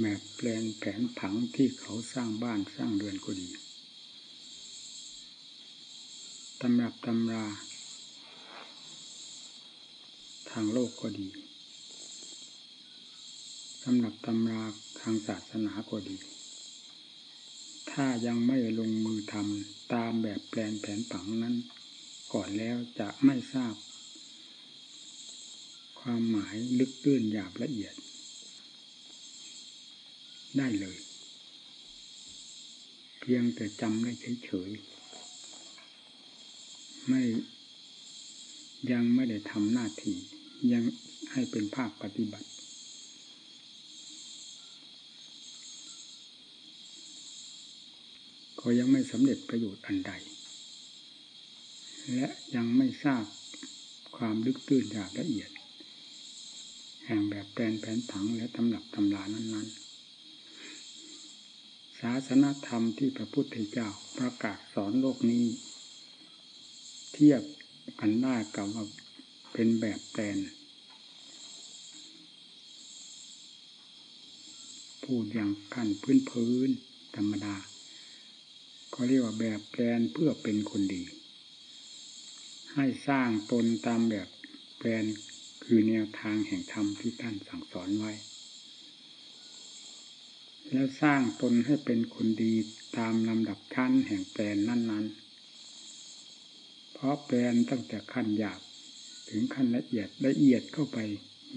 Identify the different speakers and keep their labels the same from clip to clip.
Speaker 1: แบบแปลนแผนผังที่เขาสร้างบ้านสร้างเรือนก็ดีตำรับตำรา ทางโลกก็ดีตำหรับตำราทางศาสนาก็ดี ถ้ายังไม่ลงมือทำตามแบบแปลนแผนผังนั้น ก่อนแล้วจะไม่ทราบ ความหมายลึกตื้นหยาบละเอียด ได้เลย เพียงแต่จำได้เฉยๆไม่ยังไม่ได้ทำหน้าที่ยังให้เป็นภาคปฏิบัติ ก็ยังไม่สำเร็จประโยชน์อันใด และยังไม่ทราบความลึกตื้นหยาบละเอียด แห่งแบบแปลนแผนผังและตำหนับตำลานั้น ๆ ศาสนธรรมที่พระพุทธเจ้าประกาศสอนโลกนี้ เทียบกันได้กับว่าเป็นแบบแปลนพูดอย่างขั้นพื้นพื้นธรรมดาเขาเรียกว่าแบบแปลนเพื่อเป็นคนดี ให้สร้างตนตามแบบแปลนคือแนวทางแห่งธรรมที่ท่านสั่งสอนไว้ แล้วสร้างตนให้เป็นคนดีตามลำดับชั้นแห่งแปลนนั้น ๆ เพราะแปลนตั้งแต่ขั้นหยาบถึงขั้นละเอียดละเอียดเข้าไป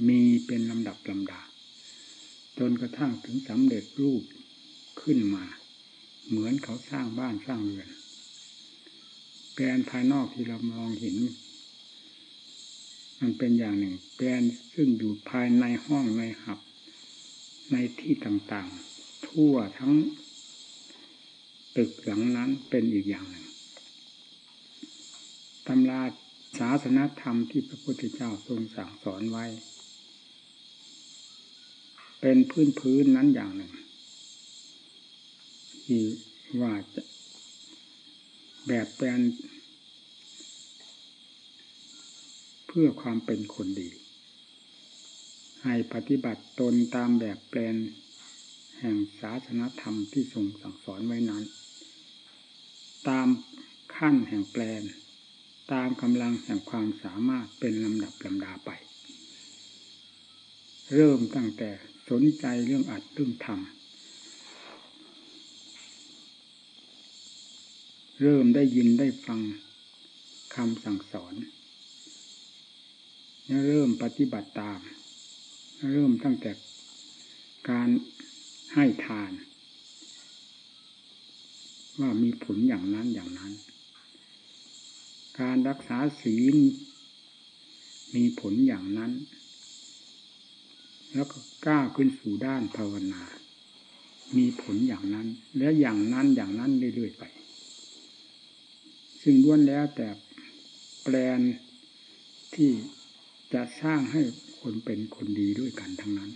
Speaker 1: มีเป็นลำดับลำดา จนกระทั่งถึงสำเร็จรูปขึ้นมา เหมือนเขาสร้างบ้านสร้างเรือนแปลนภายนอกที่เรามองเห็น มันเป็นอย่างหนึ่ง แปลนซึ่งอยู่ภายในห้องในหับในที่ต่างๆ ทั่วทั้งตึกหลังนั้นเป็นอีกอย่างหนึ่งตำราศาสนธรรมที่พระพุทธเจ้าทรงสั่งสอนไว้ เป็นพื้นพื้นนั้นอย่างหนึ่งที่ว่าจะแบบแปลนเพื่อความเป็นคนดี ให้ปฏิบัติตนตามแบบแปลน แห่งศาสนธรรมที่ทรงสั่งสอนไว้นั้น ตามขั้นแห่งแปลน ตามกำลังแห่งความสามารถเป็นลำดับลำดาไป เริ่มตั้งแต่สนใจเรื่องอัดเรื่องทำเริ่มได้ยินได้ฟังคำสั่งสอนเริ่มปฏิบัติตาม เริ่มตั้งแต่การ ให้ทาน ว่ามีผลอย่างนั้นอย่างนั้น การรักษาศีลมีผลอย่างนั้น แล้วก็ก้าวขึ้นสู่ด้านภาวนา มีผลอย่างนั้น และอย่างนั้นอย่างนั้นเรื่อยๆไป ซึ่งล้วนแล้วแต่แปลนที่จะสร้างให้คนเป็นคนดีด้วยกันทั้งนั้น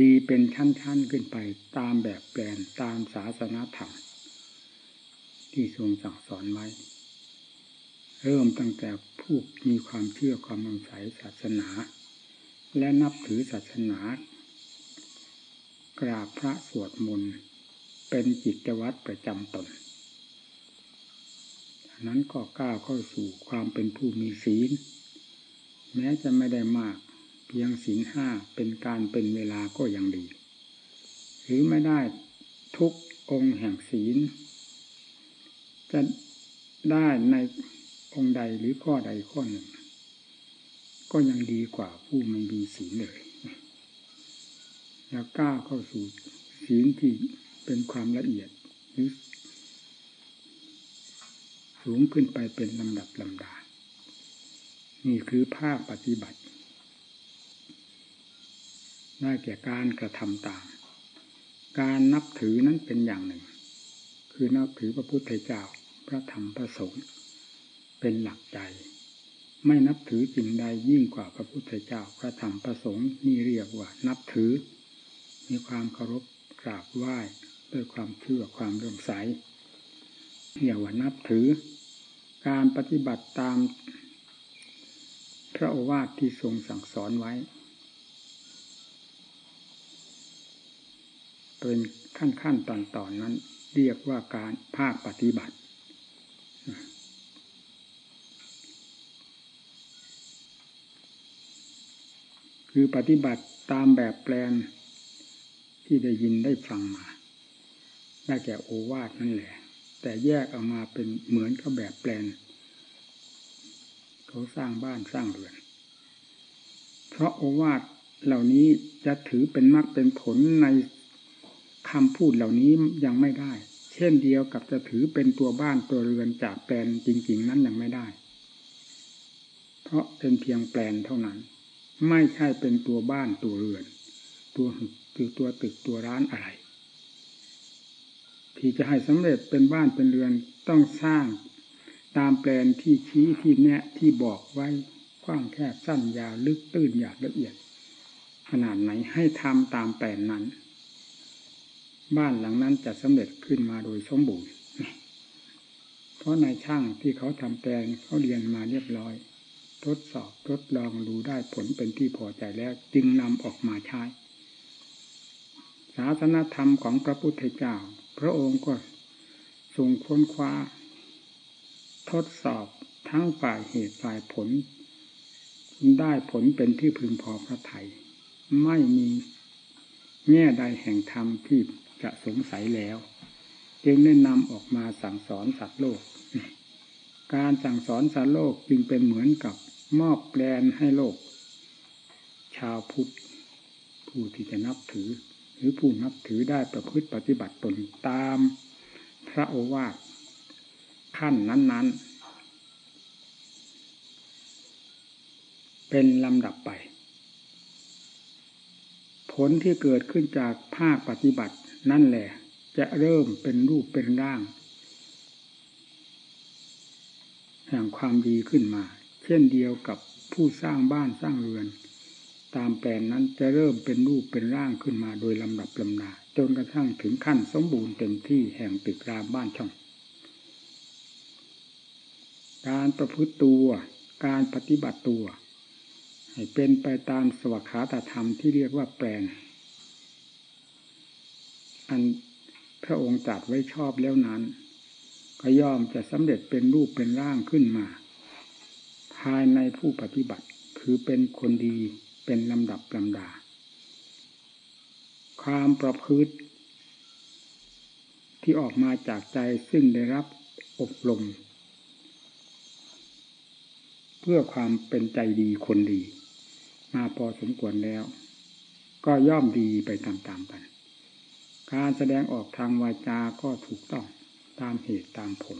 Speaker 1: ดีเป็นชั้นๆขึ้นไปตามแบบแปลนตามศาสนาธรรม ที่ทรงสั่งสอนไว้ เริ่มตั้งแต่ผู้มีความเชื่อความมั่นใจศาสนา และนับถือศาสนา กราบพระสวดมนต์เป็นจิตวัตรประจำตนนั้นก็ก้าวเข้าสู่ความเป็นผู้มีศีล แม้จะไม่ได้มาก พียงศีลห้าเป็นการเป็นเวลาก็ยังดี หรือไม่ได้ทุกองค์แห่งศีล จะได้ในองค์ใดหรือข้อใดข้อหนึ่ง ก็ยังดีกว่าผู้ไม่มีศีลเลยแล้วก้าวเข้าสู่ศีลที่เป็นความละเอียดหรือสูงขึ้นไปเป็นลำดับลำดา นี่คือภาคปฏิบัติ ได้แก่การกระทำตาม การนับถือนั้นเป็นอย่างหนึ่ง คือนับถือพระพุทธเจ้าพระธรรมพระสงฆ์เป็นหลักใจ ไม่นับถือสิ่งใดยิ่งกว่าพระพุทธเจ้าพระธรรมพระสงฆ์นี่เรียกว่า นับถือ มีความเคารพกราบไหว้ด้วยความเชื่อความเรื่มใสเรียกว่านับถือ การปฏิบัติตามพระโอวาทที่ทรงสั่งสอนไว้ เป็นขั้นขั้นตอนตอนนั้น เรียกว่าการภาคปฏิบัติ คือปฏิบัติตามแบบแปลนที่ได้ยินได้ฟังมา ได้แก่โอวาทนั่นแหละ แต่แยกออกมาเป็นเหมือนกับแบบแปลน เขาสร้างบ้านสร้างเรือน เพราะโอวาทเหล่านี้จะถือเป็นมรรคเป็นผลใน คำพูดเหล่านี้ยังไม่ได้ เช่นเดียวกับจะถือเป็นตัวบ้านตัวเรือนจากแปลนจริง ๆ นั้นยังไม่ได้ เพราะเป็นเพียงแปลนเท่านั้น ไม่ใช่เป็นตัวบ้านตัวเรือน ตัวหึกคือตัวตึกตัวร้านอะไร ที่จะให้สำเร็จเป็นบ้านเป็นเรือนต้องสร้างตามแปลนที่ชี้ที่แนะที่บอกไว้กว้างแคบสั้นยาวลึกตื้นหยาบละเอียด ขนาดไหนให้ทำตามแปลนนั้น บ้านหลังนั้นจะสำเร็จขึ้นมาโดยสมบูรณ์ เพราะนายช่างที่เขาทำแปลนเขาเรียนมาเรียบร้อย ทดสอบทดลองดูได้ผลเป็นที่พอใจแล้วจึงนำออกมาใช้ศาสนธรรมของพระพุทธเจ้า พระองค์ก็ทรงค้นคว้า ทดสอบทั้งฝ่ายเหตุฝ่ายผล ได้ผลเป็นที่พึงพอพระไทย ไม่มีแง่ใดแห่งธรรมที่ จะสงสัยแล้ว จึงได้นำออกมาสั่งสอนสัตว์โลก การสั่งสอนสัตว์โลกจึงเป็นเหมือนกับมอบแปลนให้โลก ชาวพุทธผู้ที่จะนับถือ หรือผู้นับถือได้ประพฤติปฏิบัติตนตามพระโอวาทขั้นนั้น ๆ เป็นลำดับไป ผลที่เกิดขึ้นจากภาคปฏิบัติ นั่นแหละ จะเริ่มเป็นรูปเป็นร่าง แห่งความดีขึ้นมา เช่นเดียวกับผู้สร้างบ้านสร้างเรือน ตามแปลนนั้นจะเริ่มเป็นรูปเป็นร่างขึ้นมาโดยลำดับลำนาจนกระทั่งถึงขั้นสมบูรณ์เต็มที่แห่งตึกรามบ้านช่อง การประพฤติตัวการปฏิบัติตัว ให้เป็นไปตามสวัสดิธรรมที่เรียกว่าแปลน อันพระองค์ตรัสไว้ชอบแล้วนั้น ก็ย่อมจะสำเร็จเป็นรูปเป็นร่างขึ้นมา ภายในผู้ปฏิบัติคือเป็นคนดีเป็นลำดับลำดา ความประพฤติ ที่ออกมาจากใจซึ่งได้รับอบรม เพื่อความเป็นใจดีคนดี มาพอสมควรแล้ว ก็ย่อมดีไปตามๆกัน การแสดงออกทางวาจาก็ถูกต้องตามเหตุตามผล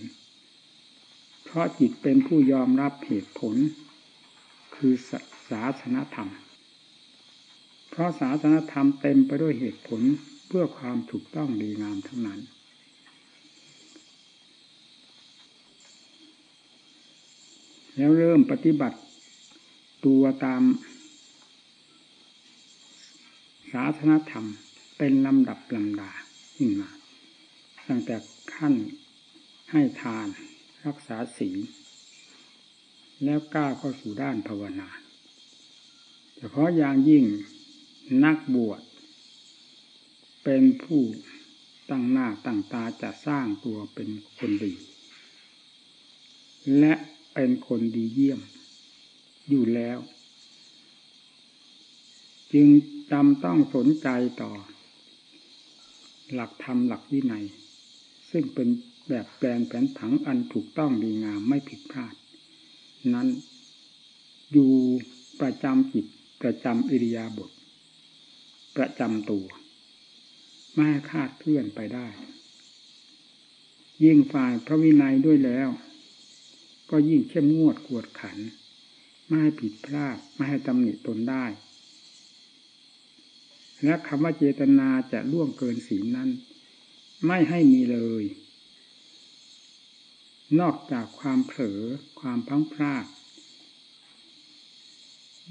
Speaker 1: เพราะจิตเป็นผู้ยอมรับเหตุผล คือศาสนธรรม เพราะศาสนธรรมเต็มไปด้วยเหตุผลเพื่อความถูกต้องดีงามทั้งนั้น แล้วเริ่มปฏิบัติตัวตามศาสนธรรม เป็นลำดับลำดาขึ้นมา ตั้งแต่ขั้นให้ทานรักษาศีลแล้วก้าวเข้าสู่ด้านภาวนาเฉพาะอย่างยิ่งนักบวช เป็นผู้ตั้งหน้าตั้งตาจะสร้างตัวเป็นคนดี และเป็นคนดีเยี่ยมอยู่แล้ว จึงจำต้องสนใจต่อ หลักธรรมหลักวินัยซึ่งเป็นแบบแปลนแผนผังอันถูกต้องดีงามไม่ผิดพลาด นั้นอยู่ประจำจิตประจำอิริยาบถประจำตัว ไม่คาดเคลื่อนไปได้ ยิ่งฝ่ายพระวินัยด้วยแล้ว ก็ยิ่งเข้มงวดกวดขัน ไม่ให้ผิดพลาด ไม่ให้ตำหนิตนได้ และคำว่าเจตนาจะล่วงเกินศีลนั้น ไม่ให้มีเลย นอกจากความเผลอความพังพลาด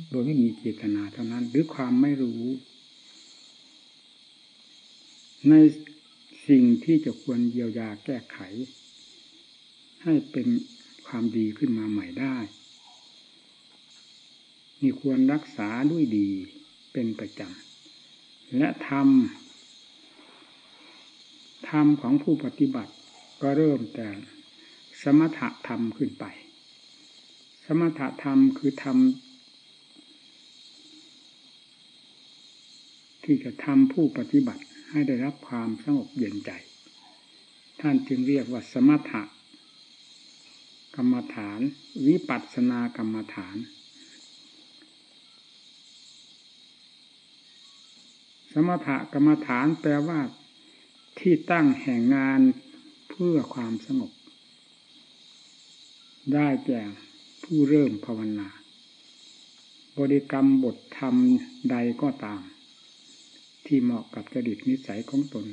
Speaker 1: โดยไม่มีเจตนาเท่านั้น หรือความไม่รู้ ในสิ่งที่จะควรเยียวยาแก้ไข ให้เป็นความดีขึ้นมาใหม่ได้มีควรรักษาด้วยดีเป็นประจำ และทธรรมของผู้ปฏิบัติก็เริ่มแต่สมถะธรรมขึ้นไป สมถะธรรมคือธรรมที่จะทำผู้ปฏิบัติให้ได้รับความสงบเย็นใจ ท่านจึงเรียกว่าสมถะกรรมฐาน วิปัสสนากรรมฐาน สมถะกรรมฐานแปลว่า ที่ตั้งแห่งงานเพื่อความสงบ ได้แก่ผู้เริ่มภาวนา บริกรรมบทธรรมใดก็ตาม ที่เหมาะกับจริตนิสัยของตน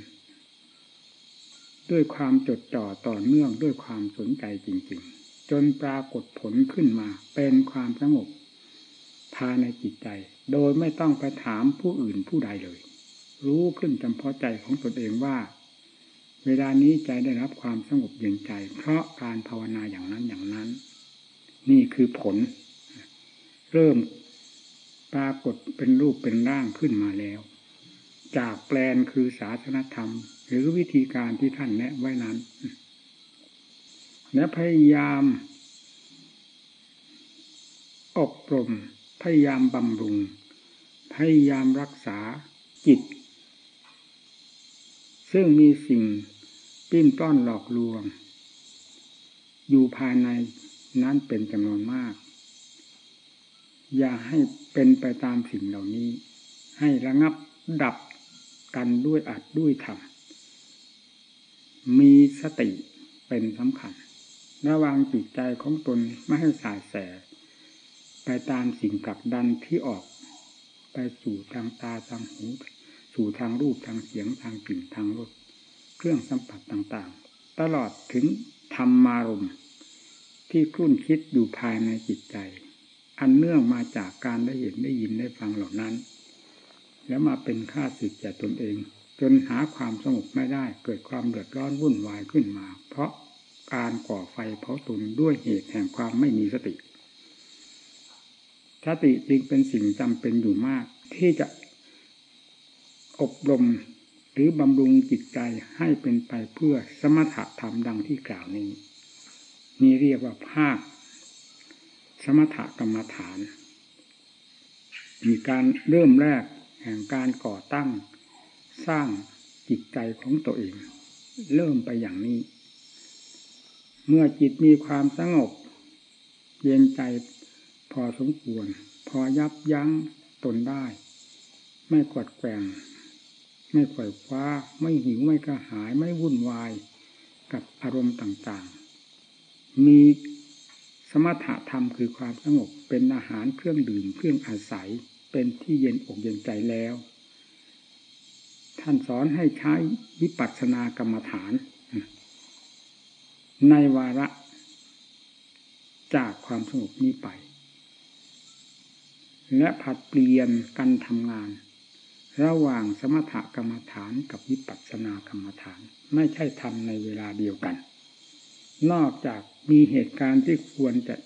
Speaker 1: ด้วยความจดจ่อต่อเนื่องด้วยความสนใจจริง ๆ จนปรากฏผลขึ้นมาเป็นความสงบภายในจิตใจ โดยไม่ต้องไปถามผู้อื่นผู้ใดเลย รู้ขึ้นจำเพาะใจของตนเองว่า เวลานี้ใจได้รับความสงบเย็นใจ เพราะการภาวนาอย่างนั้นอย่างนั้น นี่คือผล เริ่มปรากฏเป็นรูปเป็นร่างขึ้นมาแล้ว จากแปลนคือศาสนธรรม หรือวิธีการที่ท่านแนะไว้นั้น และพยายามอบรม พยายามบำรุง พยายามรักษาจิต ซึ่งมีสิ่งปิ้นป้อนหลอกลวง อยู่ภายในนั้นเป็นจำนวนมาก อย่าให้เป็นไปตามสิ่งเหล่านี้ ให้ระงับดับกันด้วยอัดด้วยธรรมมีสติเป็นสำคัญ ระวังจิตใจของตนไม่ให้สายแส ไปตามสิ่งกลับดันที่ออก ไปสู่ทางตาทางหู สู่ทางรูปทางเสียงทางกลิ่นทางรสเครื่องสัมผัสต่างๆ ตลอดถึงธรรมารมณ์ที่ครุ่นคิดอยู่ภายในจิตใจ อันเนื่องมาจากการได้เห็นได้ยินได้ฟังเหล่านั้น แล้วมาเป็นค่าสึกแก่ตนเอง จนหาความสงบไม่ได้เกิดความเดือดร้อนวุ่นวายขึ้นมา เพราะการก่อไฟเผาตนด้วยเหตุแห่งความไม่มีสติสติจึงเป็นสิ่งจำเป็นอยู่มาก ที่จะ อบรมหรือบำรุงจิตใจให้เป็นไปเพื่อสมถะธรรมดังที่กล่าวนี้ นี่เรียกว่าภาค สมถกรรมฐาน มีการเริ่มแรกแห่งการก่อตั้ง สร้างจิตใจของตัวเอง เริ่มไปอย่างนี้ เมื่อจิตมีความสงบ เย็นใจพอสมควร พอยับยั้งตนได้ ไม่กดแกง ไม่ปล่อยคว้า ไม่หิวไม่กระหายไม่วุ่นวายกับอารมณ์ต่างๆ มีสมถะธรรมคือความสงบเป็นอาหารเครื่องดื่มเครื่องอาศัยเป็นที่เย็นอกเย็นใจแล้ว ท่านสอนให้ใช้วิปัสสนากรรมฐาน ในวาระ จากความสงบนี้ไป และผัดเปลี่ยนกันทำงาน ระหว่างสมถกรรมฐานกับวิปัสสนากรรมฐาน ไม่ใช่ทำในเวลาเดียวกัน นอกจากมีเหตุการณ์ที่ควรจะ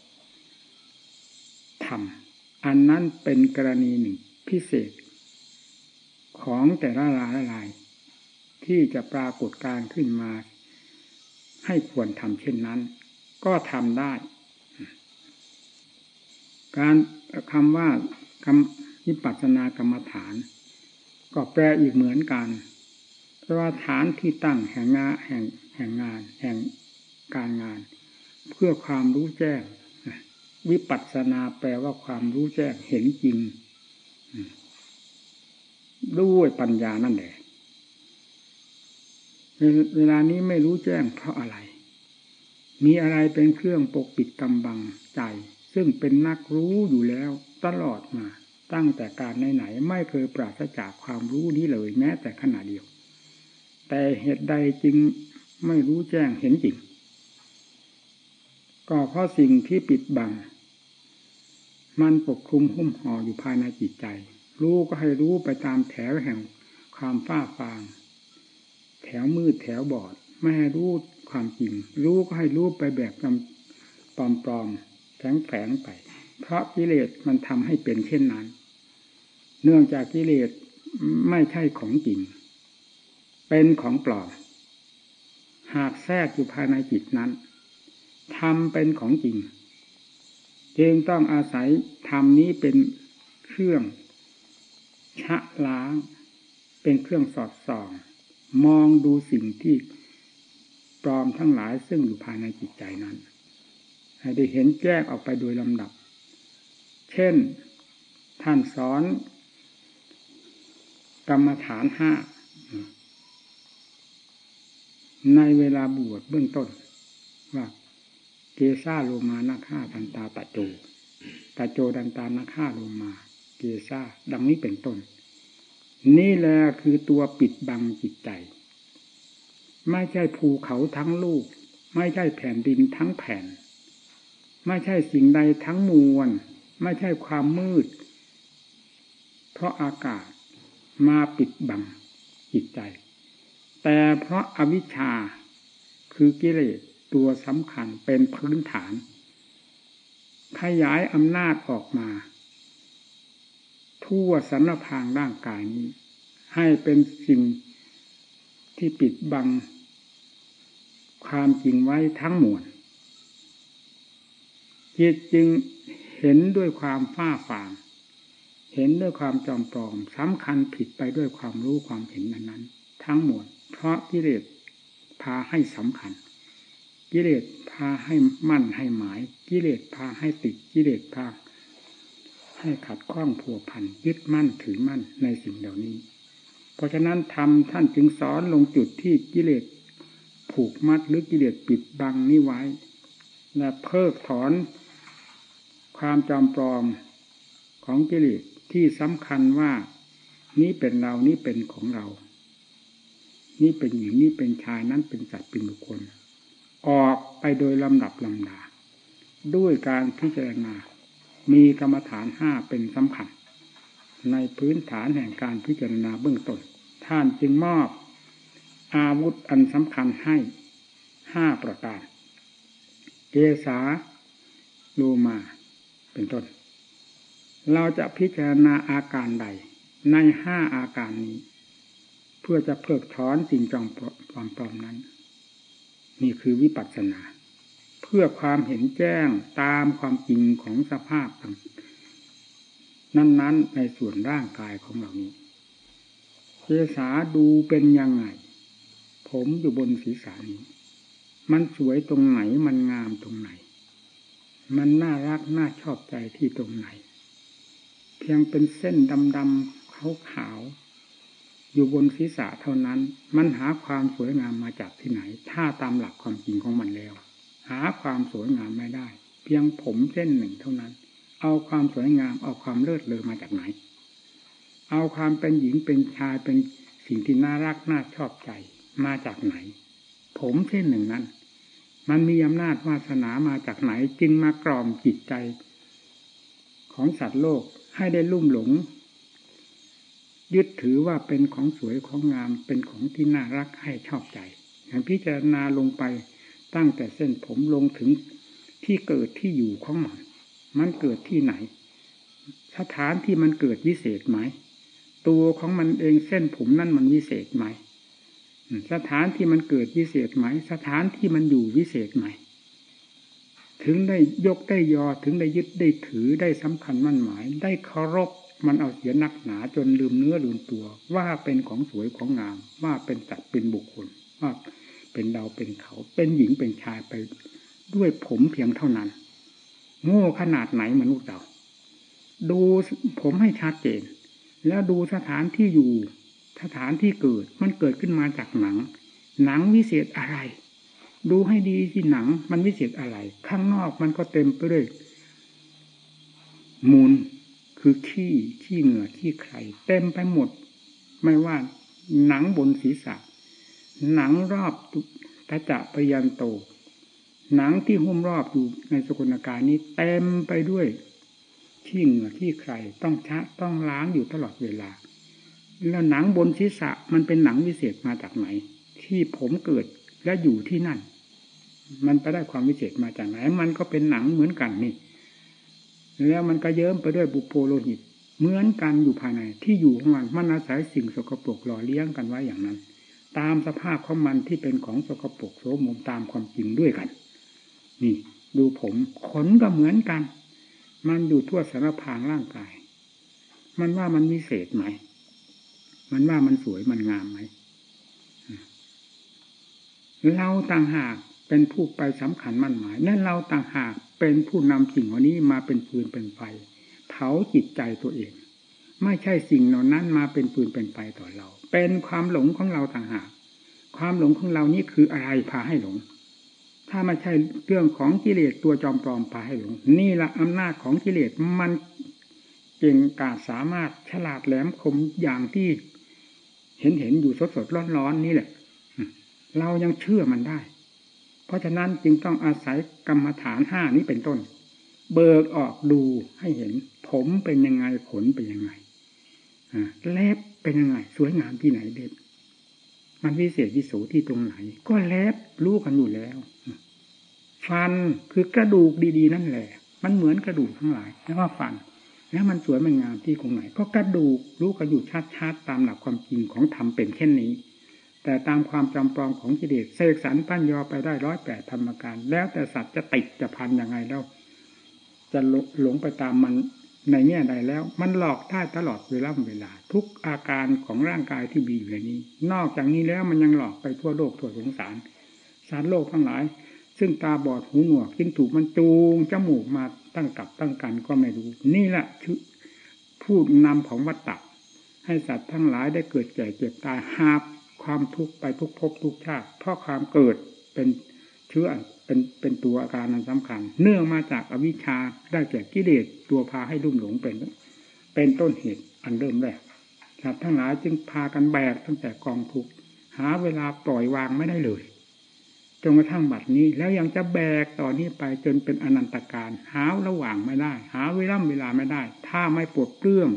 Speaker 1: ทำอันนั้นเป็นกรณีหนึ่งพิเศษ ของแต่ละรายลาย ที่จะปรากฏการขึ้นมา ให้ควรทำเช่นนั้น ก็ทำได้ การคำว่าคำวิปัสสนากรรมฐาน ก็แปลอีกเหมือนกัน เพราะว่าฐานที่ตั้งแห่งงานแห่งแห่งงาน แห่งการงาน เพื่อความรู้แจ้ง วิปัสสนาแปลว่าความรู้แจ้งเห็นจริงด้วยปัญญานั่นแหละเวลานี้ไม่รู้แจ้งเพราะอะไร มีอะไรเป็นเครื่องปกปิดกำบังใจ ซึ่งเป็นนักรู้อยู่แล้วตลอดมา ตั้งแต่การไหนๆไม่เคยปราศจากความรู้นี้เลยแม้แต่ขณะเดียว แต่เหตุใดจึงไม่รู้แจ้งเห็นจริง ก็เพราะสิ่งที่ปิดบัง มันปกคลุมหุ้มห่ออยู่ภายในจิตใจ รู้ก็ให้รู้ไปตามแถวแห่งความฟ้าฟาง แถวมืดแถวบอด ไม่ให้รู้ความจริง รู้ก็ให้รู้ไปแบบปลอมๆแฝงๆไป เพราะกิเลสมันทำให้เป็นเช่นนั้น เนื่องจากกิเลสไม่ใช่ของจริง เป็นของปลอม หากแทรกอยู่ภายในจิตนั้นทำเป็นของจริง จึงต้องอาศัยธรรมนี้เป็นเครื่อง ชะล้าง เป็นเครื่องสอดส่อง มองดูสิ่งที่ปลอมทั้งหลายซึ่งอยู่ภายในจิตใจนั้น ให้ได้เห็นแจ้งออกไปโดยลำดับ เช่น ท่านสอน กรรมฐานห้า ในเวลาบวชเบื้องต้น ว่าเกซาโลมานาค่าตันตาตะโจตะโจดันตานาค่าโลมา เกซาดังนี้เป็นต้น นี่แหละคือตัวปิดบังจิตใจ ไม่ใช่ภูเขาทั้งลูก ไม่ใช่แผ่นดินทั้งแผ่นไม่ใช่สิ่งใดทั้งมวล ไม่ใช่ความมืด เพราะอากาศมาปิดบังจิตใจ แต่เพราะอาวิชชาคือกิเลสตัวสำคัญเป็นพื้นฐาน ขยายอำนาจออกมา ทั่วสรรพางร่างกายนี้ ให้เป็นสิ่งที่ปิดบัง ความจริงไว้ทั้งมวลจิตจึง เห็นด้วยความฝ้าฝางเห็นด้วยความจอมปลอมสำคัญผิดไปด้วยความรู้ความเห็นนั้นทั้งหมด เพราะกิเลสพาให้สำคัญ กิเลสพาให้มั่นให้หมาย กิเลสพาให้ติดกิเลสพาให้ขัดข้องผัวพันยึดมั่นถือมั่นในสิ่งเหล่านี้ เพราะฉะนั้นทำท่านจึงสอนลงจุดที่กิเลสผูกมัดหรือกิเลสปิดบังนี้ไว้ และเพิกถอน ความจำปลอมของกิเลสที่สำคัญว่านี้เป็นเรานี้เป็นของเรา นี่เป็นหญิงนี่เป็นชายนั้นเป็นสัตว์เป็นบุคคล ออกไปโดยลำดับลำดาด้วยการพิจารณา มีกรรมฐานห้าเป็นสำคัญ ในพื้นฐานแห่งการพิจารณาเบื้องต้นท่านจึงมอบอาวุธอันสำคัญให้ห้าประการ เกษาโลมา เป็นต้น เราจะพิจารณาอาการใด ในห้าอาการนี้ เพื่อจะเพิกถอนสิ่งจองปลอมปลอมนั้น นี่คือวิปัสสนา เพื่อความเห็นแจ้งตามความจริงของสภาพนั้น ๆ ในส่วนร่างกายของเรานี้เกษาดูเป็นยังไง ผมอยู่บนศีรษะนี้ มันสวยตรงไหนมันงามตรงไหน มันน่ารักน่าชอบใจที่ตรงไหน เพียงเป็นเส้นดำๆขาวๆอยู่บนศีรษะเท่านั้น มันหาความสวยงามมาจากที่ไหน ถ้าตามหลักความจริงของมันแล้ว หาความสวยงามไม่ได้ เพียงผมเส้นหนึ่งเท่านั้น เอาความสวยงามเอาความเลิศเลอมาจากไหน เอาความเป็นหญิงเป็นชายเป็นสิ่งที่น่ารักน่าชอบใจมาจากไหน ผมเช่นหนึ่งนั้น มันมีอำนาจวาสนามาจากไหนจึงมากรอมจิตใจ ของสัตว์โลกให้ได้ลุ่มหลง ยึดถือว่าเป็นของสวยของงามเป็นของที่น่ารักให้ชอบใจอย่างพิจารณาลงไปตั้งแต่เส้นผมลงถึงที่เกิดที่อยู่ของมัน มันเกิดที่ไหน สถานที่มันเกิดวิเศษไหม ตัวของมันเองเส้นผมนั่นมันวิเศษไหม สถานที่มันเกิดวิเศษไหม สถานที่มันอยู่วิเศษไหม ถึงได้ยกได้ยอถึงได้ยึดได้ถือได้สำคัญมั่นหมาย ได้เคารพมันเอาเสียนักหนาจนลืมเนื้อลืมตัว ว่าเป็นของสวยของงาม ว่าเป็นสัตว์เป็นบุคคล ว่าเป็นเราเป็นเขา เป็นหญิงเป็นชายไปด้วยผมเพียงเท่านั้น โง่ขนาดไหนมนุษย์เราดูผมให้ชัดเจน แล้วดูสถานที่อยู่ สถานที่เกิดมันเกิดขึ้นมาจากหนัง หนังวิเศษอะไร ดูให้ดีที่หนังมันวิเศษอะไร ข้างนอกมันก็เต็มไปด้วยมูลคือขี้ขี้เหงื่อขี้ใครเต็มไปหมด ไม่ว่าหนังบนศีรษะ หนังรอบตะจะปยันโต หนังที่หุ้มรอบอยู่ในสกุลการนี้เต็มไปด้วยขี้เหงื่อขี้ใครต้องชะต้องล้างอยู่ตลอดเวลา แล้วหนังบนศีรษะมันเป็นหนังวิเศษมาจากไหน ที่ผมเกิดและอยู่ที่นั่น มันไปได้ความวิเศษมาจากไหน มันก็เป็นหนังเหมือนกันนี่ แล้วมันก็เยิ้มไปด้วยบุโพโลหิต เหมือนกันอยู่ภายใน ที่อยู่ของมันมันอาศัยสิ่งสกปรกหล่อเลี้ยงกันไว้อย่างนั้น ตามสภาพของมันที่เป็นของสกปรกโสมมตามความจริงด้วยกัน นี่ ดูผมขนก็เหมือนกัน มันอยู่ทั่วสารพางร่างกาย มันว่ามันมีเศษไหม มันว่ามันสวยมันงามไหมเราต่างหากเป็นผู้ไปสำคัญมั่นหมาย และเราต่างหากเป็นผู้นำสิ่งเหล่านี้มาเป็นปืนเป็นไฟ เผาจิตใจตัวเอง ไม่ใช่สิ่งเหล่านั้นมาเป็นปืนเป็นไฟต่อเรา เป็นความหลงของเราต่างหาก ความหลงของเรานี่คืออะไรพาให้หลง ถ้าไม่ใช่เรื่องของกิเลสตัวจอมปลอมพาให้หลง นี่ละอำนาจของกิเลสมันเก่งกาจสามารถฉลาดแหลมคมอย่างที่ เห็นเห็นอยู่สดสดร้อนร้อนนี่แหละ เรายังเชื่อมันได้ เพราะฉะนั้นจึงต้องอาศัยกรรมฐานห้านี้เป็นต้น เบิกออกดูให้เห็น ผมเป็นยังไงขนเป็นยังไงเล็บเป็นยังไง สวยงามที่ไหนเด็ดมันวิเศษวิโสที่ตรงไหน ก็เล็บรู้กันอยู่แล้ว ฟันคือกระดูกดี ๆ นั่นแหละ มันเหมือนกระดูกทั้งหลายแล้วว่าฟัน แล้วมันสวยมันงามที่ตรงไหน ก็กระดูกรู้กันอยู่ชัดๆตามหลักความจริงของธรรมเป็นเช่นนี้ แต่ตามความจำปลอมของกิเลสเสกสรรปั้นยอไปได้ร้อยแปดธรรมการ แล้วแต่สัตว์จะติดจะพันยังไงแล้ว จะหลงไปตามมันในแง่ใดแล้ว มันหลอกได้ตลอดเวลาเวลา ทุกอาการของร่างกายที่มีอยู่ในนี้ นอกจากนี้แล้วมันยังหลอกไปทั่วโลกทั่วสงสารสารโลกทั้งหลาย ซึ่งตาบอดหูหนวกจึงถูกมันจูงจมูกมา ตั้งกับตั้งกันก็ไม่รู้ นี่แหละคือพูดนำของวัตตะให้สัตว์ทั้งหลายได้เกิดแก่เจ็บตายหาบความทุกข์ไปทุกภพทุกชาติ เพราะความเกิดเป็นเชื้อเป็นเป็นตัวอาการนั้นสำคัญ เนื่องมาจากอวิชชาได้แก่กิเลสตัวพาให้ลุ่มหลงเป็น เป็นต้นเหตุอันเริ่มแรกสัตว์ทั้งหลายจึงพากันแบกตั้งแต่กองทุกข์หาเวลาปล่อยวางไม่ได้เลย นกระทั่งบัดนี้ แล้วยังจะแบกต่อนนี้ไปจนเป็นอนันตการหาระหว่างไม่ได้ หาเวลาเวลาไม่ได้ ถ้าไม่ปลดเปลื้อง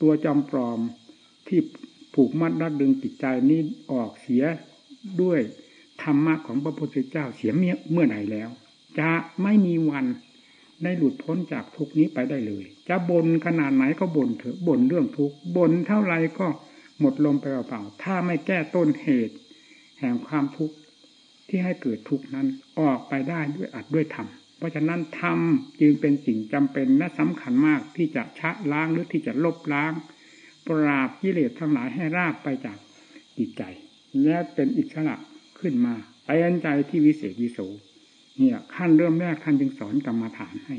Speaker 1: ตัวจอมปลอมที่ผูกมัดรัดดึงจิตใจนี้ออกเสียด้วยธรรมะของพระพุทธเจ้าเสียเมื่อไหร่แล้ว จะไม่มีวันได้หลุดพ้นจากทุกนี้ไปได้เลย จะบนขนาดไหนก็บ่นเถอะบ่นเรื่องทุกบนเท่าไรก็หมดลมไปเปล่าๆถ้าไม่แก้ต้นเหตุ แห่งความทุกข์ ที่ให้เกิดทุกข์นั้นออกไปได้ด้วยอัดด้วยธรรมเพราะฉะนั้นธรรมจึงเป็นสิ่งจำเป็นและสำคัญมากที่จะชะล้างหรือที่จะลบล้าง ปราบกิเลสทั้งหลายให้ราบไปจากจิตใจ และเป็นอิสระขึ้นมาไปอันใจที่วิเศษวิโสเนี่ยขั้นเริ่มแรกท่านจึงสอนกรรมฐานให้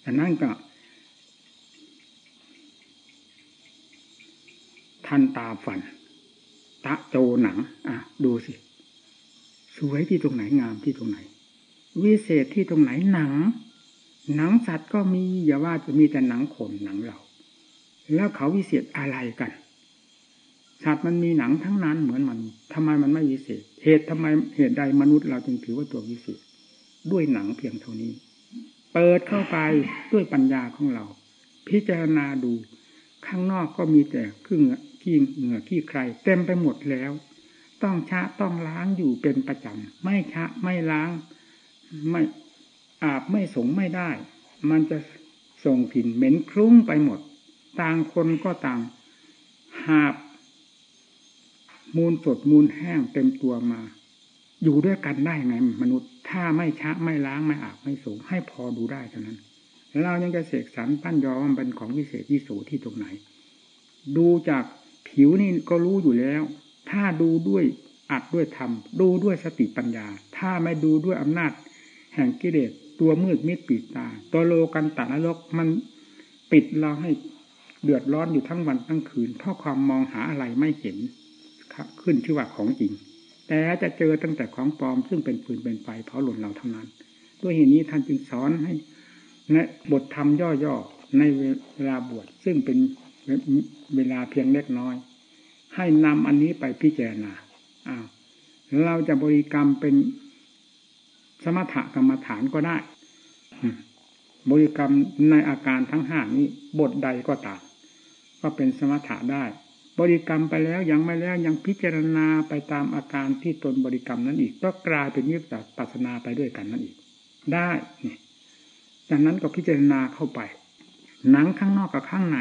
Speaker 1: แต่นั่นก็ท่านตาฝัน ตะโจหนัง อะ ดูสิ สวยที่ตรงไหนงามที่ตรงไหน วิเศษที่ตรงไหนหนัง หนังสัตว์ก็มีอย่าว่าจะมีแต่หนังขนหนังเรา แล้วเขาวิเศษอะไรกัน สัตว์มันมีหนังทั้งนั้นเหมือนมันทำไมมันไม่วิเศษ เหตุทำไมเหตุใดมนุษย์เราจึงถือว่าตัววิเศษ ด้วยหนังเพียงเท่านี้ เปิดเข้าไปด้วยปัญญาของเรา พิจารณาดูข้างนอกก็มีแต่ครึ่งขี้เหงื่อขี้ใคร เต็มไปหมดแล้ว ต้องชะต้องล้างอยู่เป็นประจำไม่ชะไม่ล้าง ไม่อาบไม่สงไม่ได้ มันจะส่งกลิ่นเหม็นคลุ้งไปหมด ต่างคนก็ต่างหาบ มูลสดมูลแห้งเต็มตัวมา อยู่ด้วยกันได้ไงมนุษย์ ถ้าไม่ชะไม่ล้างไม่อาบไม่สงให้พอดูได้เท่านั้นเรายังจะเสกสรรปั้นยอมเป็นของวิเศษที่สูที่ตรงไหน ดูจากผิวนี่ก็รู้อยู่แล้ว ถ้าดูด้วยอัดด้วยธรรม ดูด้วยสติปัญญา ถ้าไม่ดูด้วยอำนาจ แห่งกิเลสตัวมืดมิดปิดตา ตัวโลกันตานรกมันปิดเราให้เดือดร้อนอยู่ทั้งวันทั้งคืน เพราะความมองหาอะไรไม่เห็นขึ้นชื่อว่าของจริง แต่จะเจอตั้งแต่ของปลอมซึ่งเป็นปืนเป็นไฟเผาหล่นเราเท่านั้น ด้วยเหตุนี้ท่านจึงสอนให้ในบทธรรมย่อๆในเวลาบวชซึ่งเป็นเวลาเพียงเล็กน้อย ให้นำอันนี้ไปพิจารณาอ้าวเราจะบริกรรมเป็นสมถกรรมฐานก็ได้ บริกรรมในอาการทั้งห้านี้บทใดก็ตามก็เป็นสมถะได้ บริกรรมไปแล้วยังไม่แล้วยังพิจารณาไปตามอาการที่ตนบริกรรมนั้นอีก ก็กลายเป็นยิบจากปัสนาไปด้วยกันนั่นอีก ได้จากนั้นก็พิจารณาเข้าไป หนังข้างนอกกับข้างใน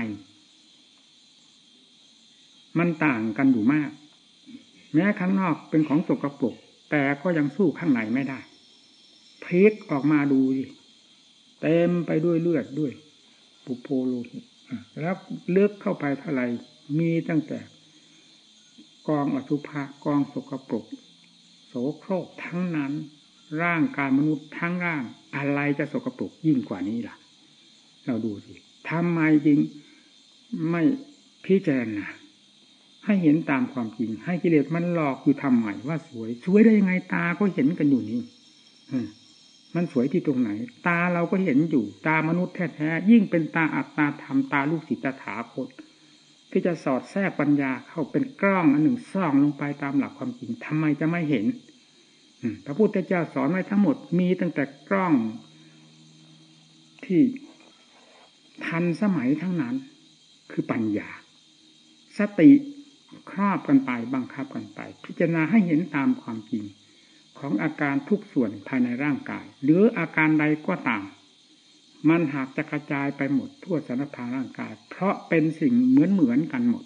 Speaker 1: มันต่างกันอยู่มาก แม้ข้างนอกเป็นของสกรปรกแต่ก็ยังสู้ข้างในไม่ได้พลิกออกมาดูดิเต็มไปด้วยเลือดด้วย ปุโพโลหิตแล้วเลือกเข้าไปเท่าไหร่มีตั้งแต่ กองอสุภะกองสกปรกโสโครกทั้งนั้น ร่างกายมนุษย์ทั้งร่าง อะไรจะสกปรกยิ่งกว่านี้ล่ะ เราดูสิทำไมจริงไม่พิจารณา ให้เห็นตามความจริง ให้กิเลสมันหลอกอยู่ทำใหม่ว่าสวย สวยได้ยังไงตาก็เห็นกันอยู่นี่มันสวยที่ตรงไหน ตาเราก็เห็นอยู่ ตามนุษย์แท้ๆยิ่งเป็นตาอัตตาธรรมตาลูกศิษย์ตถาคตที่จะสอดแทรกปัญญาเข้าเป็นกล้องอันหนึ่งส่องลงไปตามหลักความจริงทำไมจะไม่เห็นพระพุทธเจ้าสอนไว้ทั้งหมดมีตั้งแต่กล้อง ที่ทันสมัยทั้งนั้น คือปัญญา สติ ครอบกันไปบังคับกันไป พิจารณาให้เห็นตามความจริง ของอาการทุกส่วนภายในร่างกาย หรืออาการใดก็ตาม มันหากจะกระจายไปหมดทั่วสารพางร่างกาย เพราะเป็นสิ่งเหมือนเหมือนกันหมด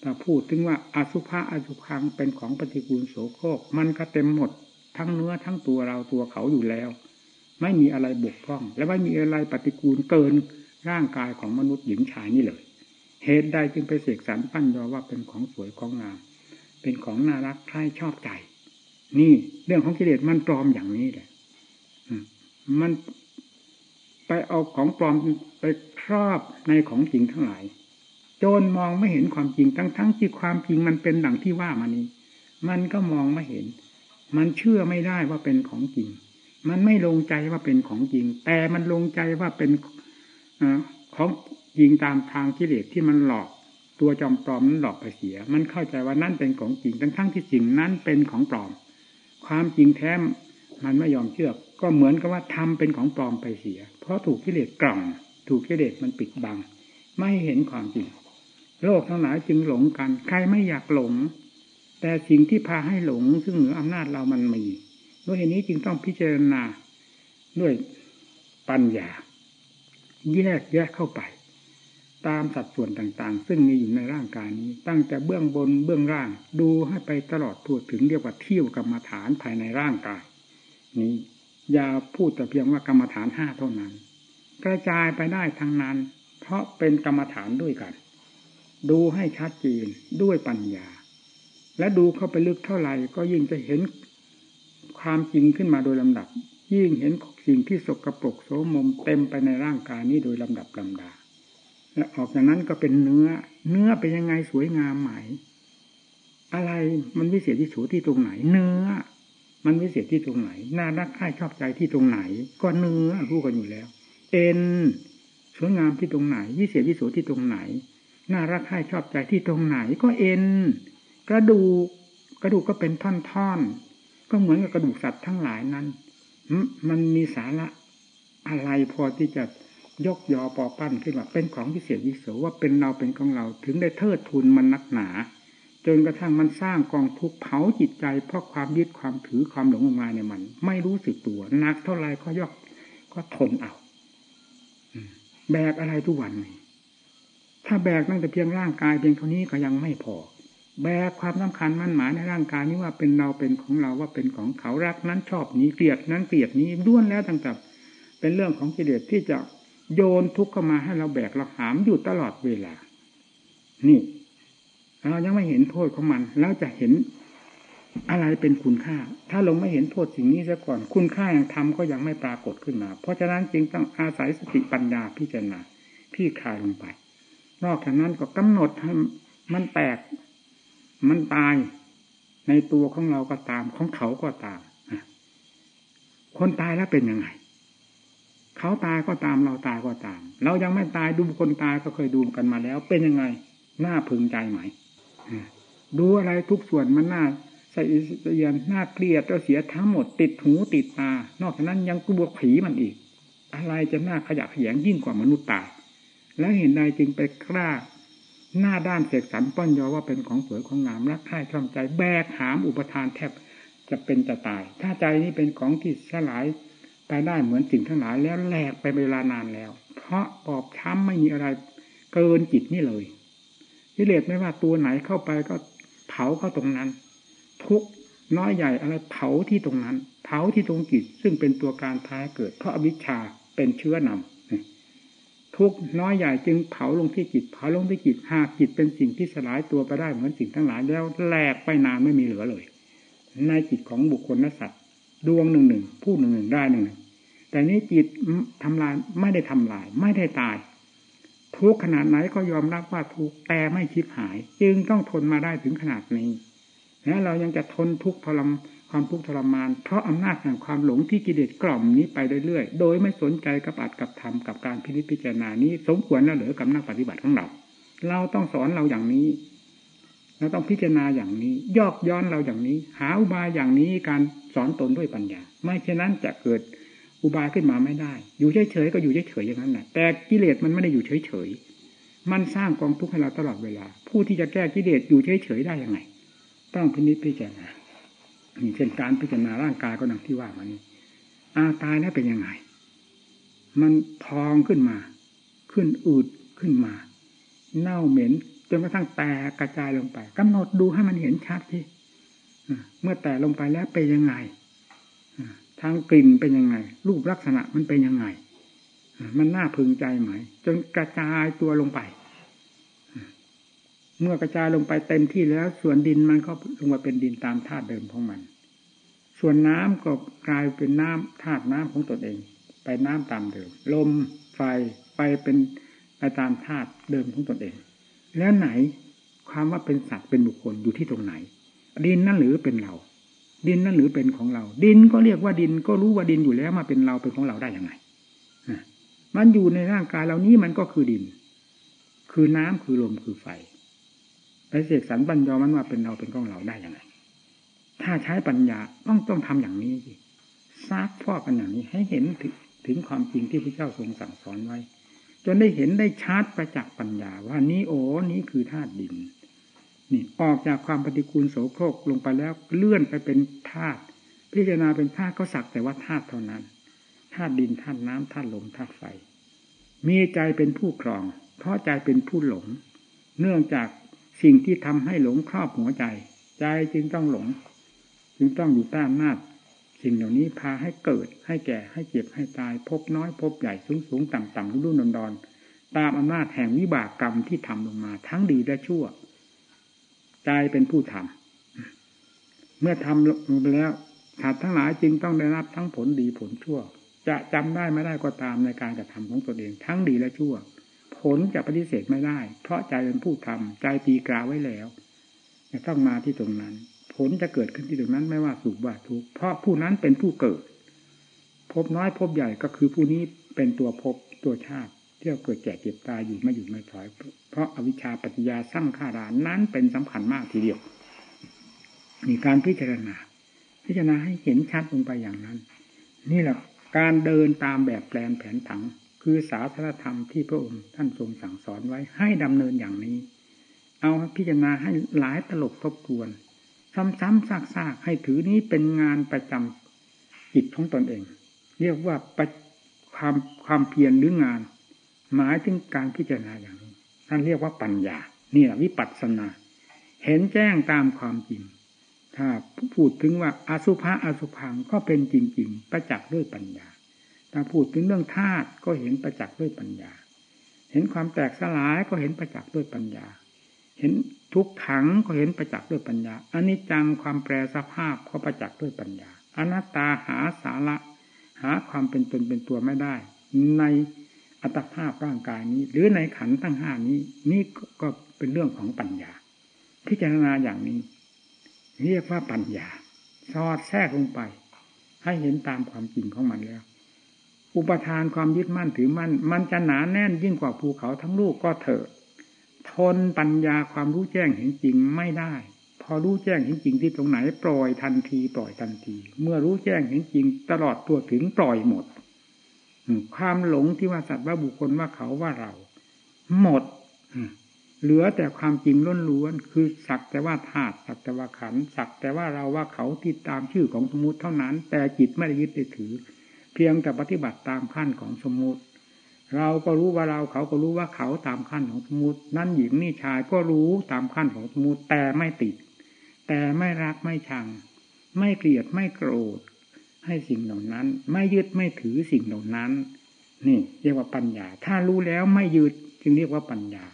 Speaker 1: แต่พูดถึงว่าอสุภะอสุพังเป็นของปฏิกูลโสโครกมันก็เต็มหมด ทั้งเนื้อทั้งตัวเราตัวเขาอยู่แล้ว ไม่มีอะไรบกพร่อง และไม่มีอะไรปฏิกูลเกินร่างกายของมนุษย์หญิงชายนี่เลย เหตุใดจึงไปเสกสรรปั้นยอว่าเป็นของสวยของงามเป็นของน่ารักใครชอบใจ นี่เรื่องของกิเลสมันปลอมอย่างนี้แหละมันไปเอาของปลอมไปครอบในของจริงทั้งหลาย โจนมองไม่เห็นความจริงทั้งทั้งที่ความจริงมันเป็นดังที่ว่ามานี้ มันก็มองไม่เห็น มันเชื่อไม่ได้ว่าเป็นของจริง มันไม่ลงใจว่าเป็นของจริง แต่มันลงใจว่าเป็นอของ จริงตามทางกิเลสที่มันหลอก ตัวจอมปลอมนั้นหลอกไปเสีย มันเข้าใจว่านั่นเป็นของจริงทั้งทั้งที่จริงนั้นเป็นของปลอม ความจริงแท้มันไม่ยอมเชื่อก็เหมือนกับว่าทำเป็นของปลอมไปเสีย เพราะถูกกิเลสกล่อมถูกกิเลสมันปิดบัง ไม่เห็นความจริง โลกทั้งหลายจึงหลงกัน ใครไม่อยากหลง แต่สิ่งที่พาให้หลง ซึ่งเหนืออำนาจเรามันมีด้วยเหตุนี้จึงต้องพิจารณาด้วยปัญญา แยกแยกเข้าไป ตามสัดส่วนต่างๆ ซึ่งมีอยู่ในร่างกายนี้ ตั้งแต่เบื้องบนเบื้องล่าง ดูให้ไปตลอดทั่วถึงเรียกว่าเที่ยวกรรมฐานภายในร่างกาย นี้อย่าพูดแต่เพียงว่ากรรมฐานห้าเท่านั้น กระจายไปได้ทั้งนั้น เพราะเป็นกรรมฐานด้วยกัน ดูให้ชัดเจนด้วยปัญญา และดูเข้าไปลึกเท่าไหร่ก็ยิ่งจะเห็นความจริงขึ้นมาโดยลำดับ ยิ่งเห็นสิ่งที่สกรปรกโสมมเต็มไปในร่างกายนี้โดยลำดับลำดา และออกจากนั้นก็เป็นเนื้อ เนื้อเป็นยังไงสวยงามไหม อะไรมันวิเศษที่สูที่ตรงไหน เนื้อ มันวิเศษที่ตรงไหน น่ารักใคร่ชอบใจที่ตรงไหน ก็เนื้อรู้กันอยู่แล้ว เอ็นสวยงามที่ตรงไหน วิเศษวิโสที่ตรงไหน น่ารักใคร่ชอบใจที่ตรงไหน ก็เอ็น กระดูก กระดูกก็เป็นท่อนๆ ก็เหมือนกับกระดูกสัตว์ทั้งหลายนั้น มันมีสาระอะไรพอที่จะ ยกยอปอปั้นขึ้นมาเป็นของพิเศษวิโสว่าเป็นเราเป็นของเราถึงได้เทิดทุนมันนักหนา จนกระทั่งมันสร้างกองทุกเผาจิตใจ เพราะความยึดความถือความหลงงมงายในมัน ไม่รู้สึกตัวนักเท่าไรก็ยกก็ทนเอาแบกอะไรทุกวันนี่ถ้าแบกตั้งแต่เพียงร่างกายเพียงเท่านี้ก็ยังไม่พอ แบกความสำคัญมั่นหมายในร่างกายนี้ว่าเป็นเราเป็นของเราว่าเป็นของเขารักนั้นชอบนี้เกลียดนั้นเกลียดนี้ด้วนแล้วต่างๆเป็นเรื่องของกิเลสที่จะ โยนทุกข์เข้ามาให้เราแบกเราหามอยู่ตลอดเวลา นี่ เรายังไม่เห็นโทษของมัน แล้วจะเห็นอะไรเป็นคุณค่า ถ้าลงไม่เห็นโทษสิ่งนี้ซะก่อน คุณค่าอย่างธรรมก็ยังไม่ปรากฏขึ้นมา เพราะฉะนั้นจึงต้องอาศัยสติปัญญาพิจารณาพี่คลายลงไป นอกจากนั้นก็กำหนดให้มันแตก มันตาย ในตัวของเราก็ตามของเขาก็ตาม คนตายแล้วเป็นยังไง เขาตายก็ตามเราตายก็ตาม เรายังไม่ตายดูคนตายก็เคยดูกันมาแล้ว เป็นยังไงน่าพึงใจไหมดูอะไรทุกส่วนมันน่าใส่เสียนน่าเกลียดเราเสียทั้งหมดติดหูติดตา นอกจากนั้นยังกลัวผีมันอีก อะไรจะน่าขยะขยงยิ่งกว่ามนุษย์ตาย แล้วเห็นใดจึงไปกล้า หน้าด้านเสกสรรป้อนยอว่าเป็นของสวยของงามรักใคร่ชอบใจแบกหามอุปทานแทบจะเป็นจะตาย ถ้าใจนี้เป็นของที่สลาย ไปได้เหมือนสิ่งทั้งหลายแล้วแหลกไปเวลานานแล้ว เพราะปอบช้ำไม่มีอะไรเกินจิตนี่เลยกิเลสไม่ว่าตัวไหนเข้าไปก็เผาเข้าตรงนั้น ทุกน้อยใหญ่อะไรเผาที่ตรงนั้น เผาที่ตรงจิตซึ่งเป็นตัวการท้ายเกิด เพราะอวิชชาเป็นเชื้อนำทุกน้อยใหญ่จึงเผาลงที่จิตเผาลงที่จิตหากจิตเป็นสิ่งที่สลายตัวไปได้เหมือนสิ่งทั้งหลายแล้วแหลกไปนานไม่มีเหลือเลย ในจิตของบุคคลนสัตว์ ดวงหนึ่งหนึ่งผู้หนึ่งหนึ่งได้หนึ่งหนึ่งแต่นี้จิตทำลายไม่ได้ทำลาย ไม่ได้ตาย ทุกขนาดไหนก็ยอมรับว่าทุกแต่ไม่คิดหาย จึงต้องทนมาได้ถึงขนาดนี้แล้วเรายังจะทนทุกข์ทรมความทุกข์ทรมาน เพราะอำนาจแห่งความหลงที่กิเลสกล่อมนี้ไปเรื่อยๆ โดยไม่สนใจกับอัดกับธรรมกับการพิจิตพิจารณานี้ สมควรแล้วหรือกับนักปฏิบัติของเรา เราต้องสอนเราอย่างนี้ เราต้องพิจารณาอย่างนี้ ยอกย้อนเราอย่างนี้ หาอุบายอย่างนี้การสอนตนด้วยปัญญา ไม่เช่นนั้นจะเกิดอุบายขึ้นมาไม่ได้ อยู่เฉยๆก็อยู่เฉยๆอย่างนั้นแหละแต่กิเลสมันไม่ได้อยู่เฉยๆมันสร้างกองทุกข์ให้เราตลอดเวลา ผู้ที่จะแก้กิเลสอยู่เฉยๆได้ยังไง ต้องพินิจพิจารณาเช่นการพิจารณาร่างกายก็ดังที่ว่ามานี้อาตายแล้วเป็นยังไง มันพองขึ้นมา ขึ้นอืดขึ้นมา เน่าเหม็น จนกระทั่งแตกกระจายลงไปกำหนดดูให้มันเห็นชัดที่เมื่อแตกลงไปแล้วเป็นยังไงทางกลิ่นเป็นยังไง รูปลักษณะมันเป็นยังไง มันน่าพึงใจไหม จนกระจายตัวลงไป เมื่อกระจายลงไปเต็มที่แล้ว ส่วนดินมันก็ลงมาเป็นดินตามธาตุเดิมของมัน ส่วนน้ำก็กลายเป็นน้ำธาตุน้ำของตนเอง ไปน้ำตามเดิม ลมไฟไปเป็นไปตามธาตุเดิมของตนเอง แล้วไหนความว่าเป็นสัตว์เป็นบุคคลอยู่ที่ตรงไหน ดินนั่นหรือเป็นเรา ดินนั่นหรือเป็นของเรา ดินก็เรียกว่าดินก็รู้ว่าดินอยู่แล้วมาเป็นเราเป็นของเราได้ยังไงมันอยู่ในร่างกายเรานี้มันก็คือดิน คือน้ำคือลมคือไฟไปเสกสรรปัญญามันว่าเป็นเราเป็นของเราได้ยังไง ถ้าใช้ปัญญาต้องต้องทำอย่างนี้สิซักฟอกกันอย่างนี้ให้เห็นถึงถึงความจริงที่พระเจ้าทรงสั่งสอนไว้ จนได้เห็นได้ชัดประจักษ์ปัญญาว่านี้โอ้นี้คือธาตุดิน นี่ออกจากความปฏิกูลโสโครกลงไปแล้วเลื่อนไปเป็นธาตุพิจารณาเป็นธาตุก็สักแต่ว่าธาตุเท่านั้นธาตุดินธาตุน้ำธาตุลมธาตุไฟ มีใจเป็นผู้ครอง เพราะใจเป็นผู้หลง เนื่องจากสิ่งที่ทำให้หลงครอบหัวใจ ใจจึงต้องหลง จึงต้องอยู่ใต้อำนาจ สิ่งเหล่านี้พาให้เกิดให้แก่ให้เจ็บให้ตาย พบน้อยพบใหญ่สูงสูงต่ำต่ำรุ่นรุ่นดอนตามอำนาจแห่งวิบากกรรมที่ทำลงมา ทั้งดีและชั่วใจเป็นผู้ทำเมื่อทำลงไปแล้วสัตว์ทั้งหลายจึงต้องได้รับทั้งผลดีผลชั่ว จะจำได้ไม่ได้ก็ตามในการกระทำของตนเอง ทั้งดีและชั่ว ผลจะปฏิเสธไม่ได้ เพราะใจเป็นผู้ทำใจตีกราไว้แล้วจะต้องมาที่ตรงนั้น ผลจะเกิดขึ้นที่ตรงนั้นไม่ว่าสุขว่าทุกข์เพราะผู้นั้นเป็นผู้เกิด พบน้อยพบใหญ่ก็คือผู้นี้เป็นตัวพบตัวชาติที่เราเกิดแก่เจ็บตายอยู่ไม่อยู่ไม่ถอย เพราะอาวิชชาปัญญาสร้างขารานั้นเป็นสำคัญมากทีเดียวมีการพิจารณา พิจารณาให้เห็นชัดลงไปอย่างนั้น นี่แหละการเดินตามแบบแปลนแผนผัง คือศาสนธรรมที่พระองค์ท่านทรงสั่งสอนไว้ให้ดำเนินอย่างนี้ เอาพิจารณาให้หลายตลบทบทวน ซ้ำๆซากๆให้ถือนี้เป็นงานประจำจิตของตนเอง เรียกว่าความความเพียรหรืองาน หมายถึงการพิจารณาอย่างนี้ท่านเรียกว่าปัญญานี่แหละวิปัสสนา เห็นแจ้งตามความจริง ถ้าพูดถึงว่าอาสุภะอาสุพังก็เป็นจริง ๆ ประจักษ์ด้วยปัญญา ถ้าพูดถึงเรื่องธาตุก็เห็นประจักษ์ด้วยปัญญา เห็นความแตกสลายก็เห็นประจักษ์ด้วยปัญญา เห็น ทุกขังก็เห็นประจักษ์ด้วยปัญญาอนิจจังความแปรสภาพก็ประจักษ์ด้วยปัญญา อนัตตาหาสาระ หาความเป็นตนเป็นตัวไม่ได้ ในอัตภาพร่างกายนี้ หรือในขันธ์ทั้งห้านี้ นี่ก็เป็นเรื่องของปัญญา พิจารณาอย่างนี้ เรียกว่าปัญญาสอดแทรกลงไป ให้เห็นตามความจริงของมันแล้ว อุปทานความยึดมั่นถือมั่น มันจะหนาแน่นยิ่งกว่าภูเขาทั้งลูกก็เถอะ ทนปัญญาความรู้แจ้งเห็นจริงไม่ได้ พอรู้แจ้งเห็นจริงที่ตรงไหน ปล่อยทันที ปล่อยทันที เมื่อรู้แจ้งเห็นจริง ตลอดตัวถึงปล่อยหมดความหลงที่ว่าสัตว์ว่าบุคคลว่าเขาว่าเรา หมดเหลือแต่ความจริงล้วนๆคือสักแต่ว่าธาตุสักแต่ว่าขันสักแต่ว่าเราว่าเขาที่ตามชื่อของสมมติเท่านั้น แต่จิตไม่ได้ยึดได้ถือ เพียงแต่ปฏิบัติตามขั้นของสมมุติ เราก็รู้ว่าเราเขาก็รู้ว่าเขาตามขั้นของสมุตินั่นหญิงนี่ชายก็รู้ตามขั้นของสมุติแต่ไม่ติด แต่ไม่รักไม่ชัง ไม่เกลียดไม่โกรธ ให้สิ่งเหล่านั้น ไม่ยึดไม่ถือสิ่งเหล่านั้น นี่ เรียกว่าปัญญา ถ้ารู้แล้วไม่ยึดจึงเรียกว่าปัญญา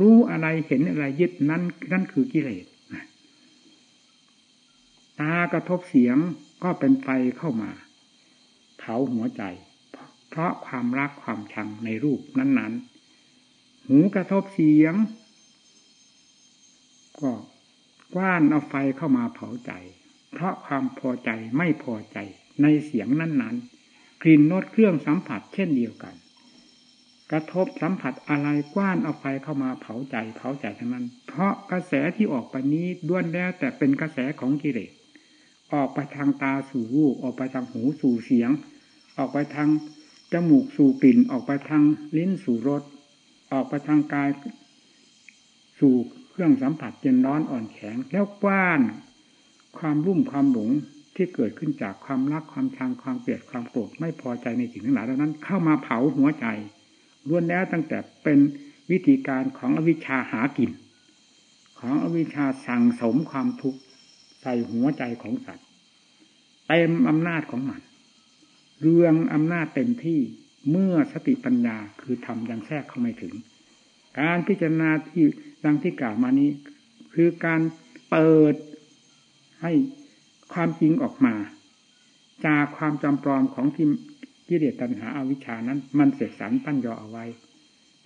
Speaker 1: รู้อะไรเห็นอะไรยึดนั้นนั่นคือกิเลสตากระทบเสียงก็เป็นไฟเข้ามา เผาหัวใจ เพราะความรักความชังในรูปนั้น ๆ หูกระทบเสียง ก็กว้านเอาไฟเข้ามาเผาใจ เพราะความพอใจไม่พอใจในเสียงนั้นๆ กลิ่นนดเครื่องสัมผัสเช่นเดียวกัน กระทบสัมผัสอะไรกว้านเอาไฟเข้ามาเผาใจเผาใจทั้งนั้น เพราะกระแสที่ออกไปนี้ด้วนแล้วแต่เป็นกระแสของกิเลสออกไปทางตาสู่รูปออกไปทางหูสู่เสียง ออกไปทาง จมูกสู่กลิ่นออกไปทางลิ้นสู่รสออกไปทางกาย สู่เครื่องสัมผัสเย็นร้อนอ่อนแข็งแล้วกว้าน ความรุ่มความหลงที่เกิดขึ้นจากความรักความชังความเกลียดความโกรธไม่พอใจในสิ่งทั้งหลายเหล่านั้น เข้ามาเผาหัวใจล้วนแล้วตั้งแต่เป็นวิธีการของอวิชชาหากิน ของอวิชชาสั่งสมความทุกข์ใส่หัวใจของสัตว์เต็มอำนาจของมัน เรื่องอำนาจเต็มที่เมื่อสติปัญญาคือทำยังแทรกเข้าไม่ถึง การพิจารณาที่ดังที่กล่าวมานี้ คือการเปิดให้ความจริงออกมา จากความจำปลอมของที่กิเลสตัณหาอาวิชานั้น มันเสกสรรปั้นยอเอาไว้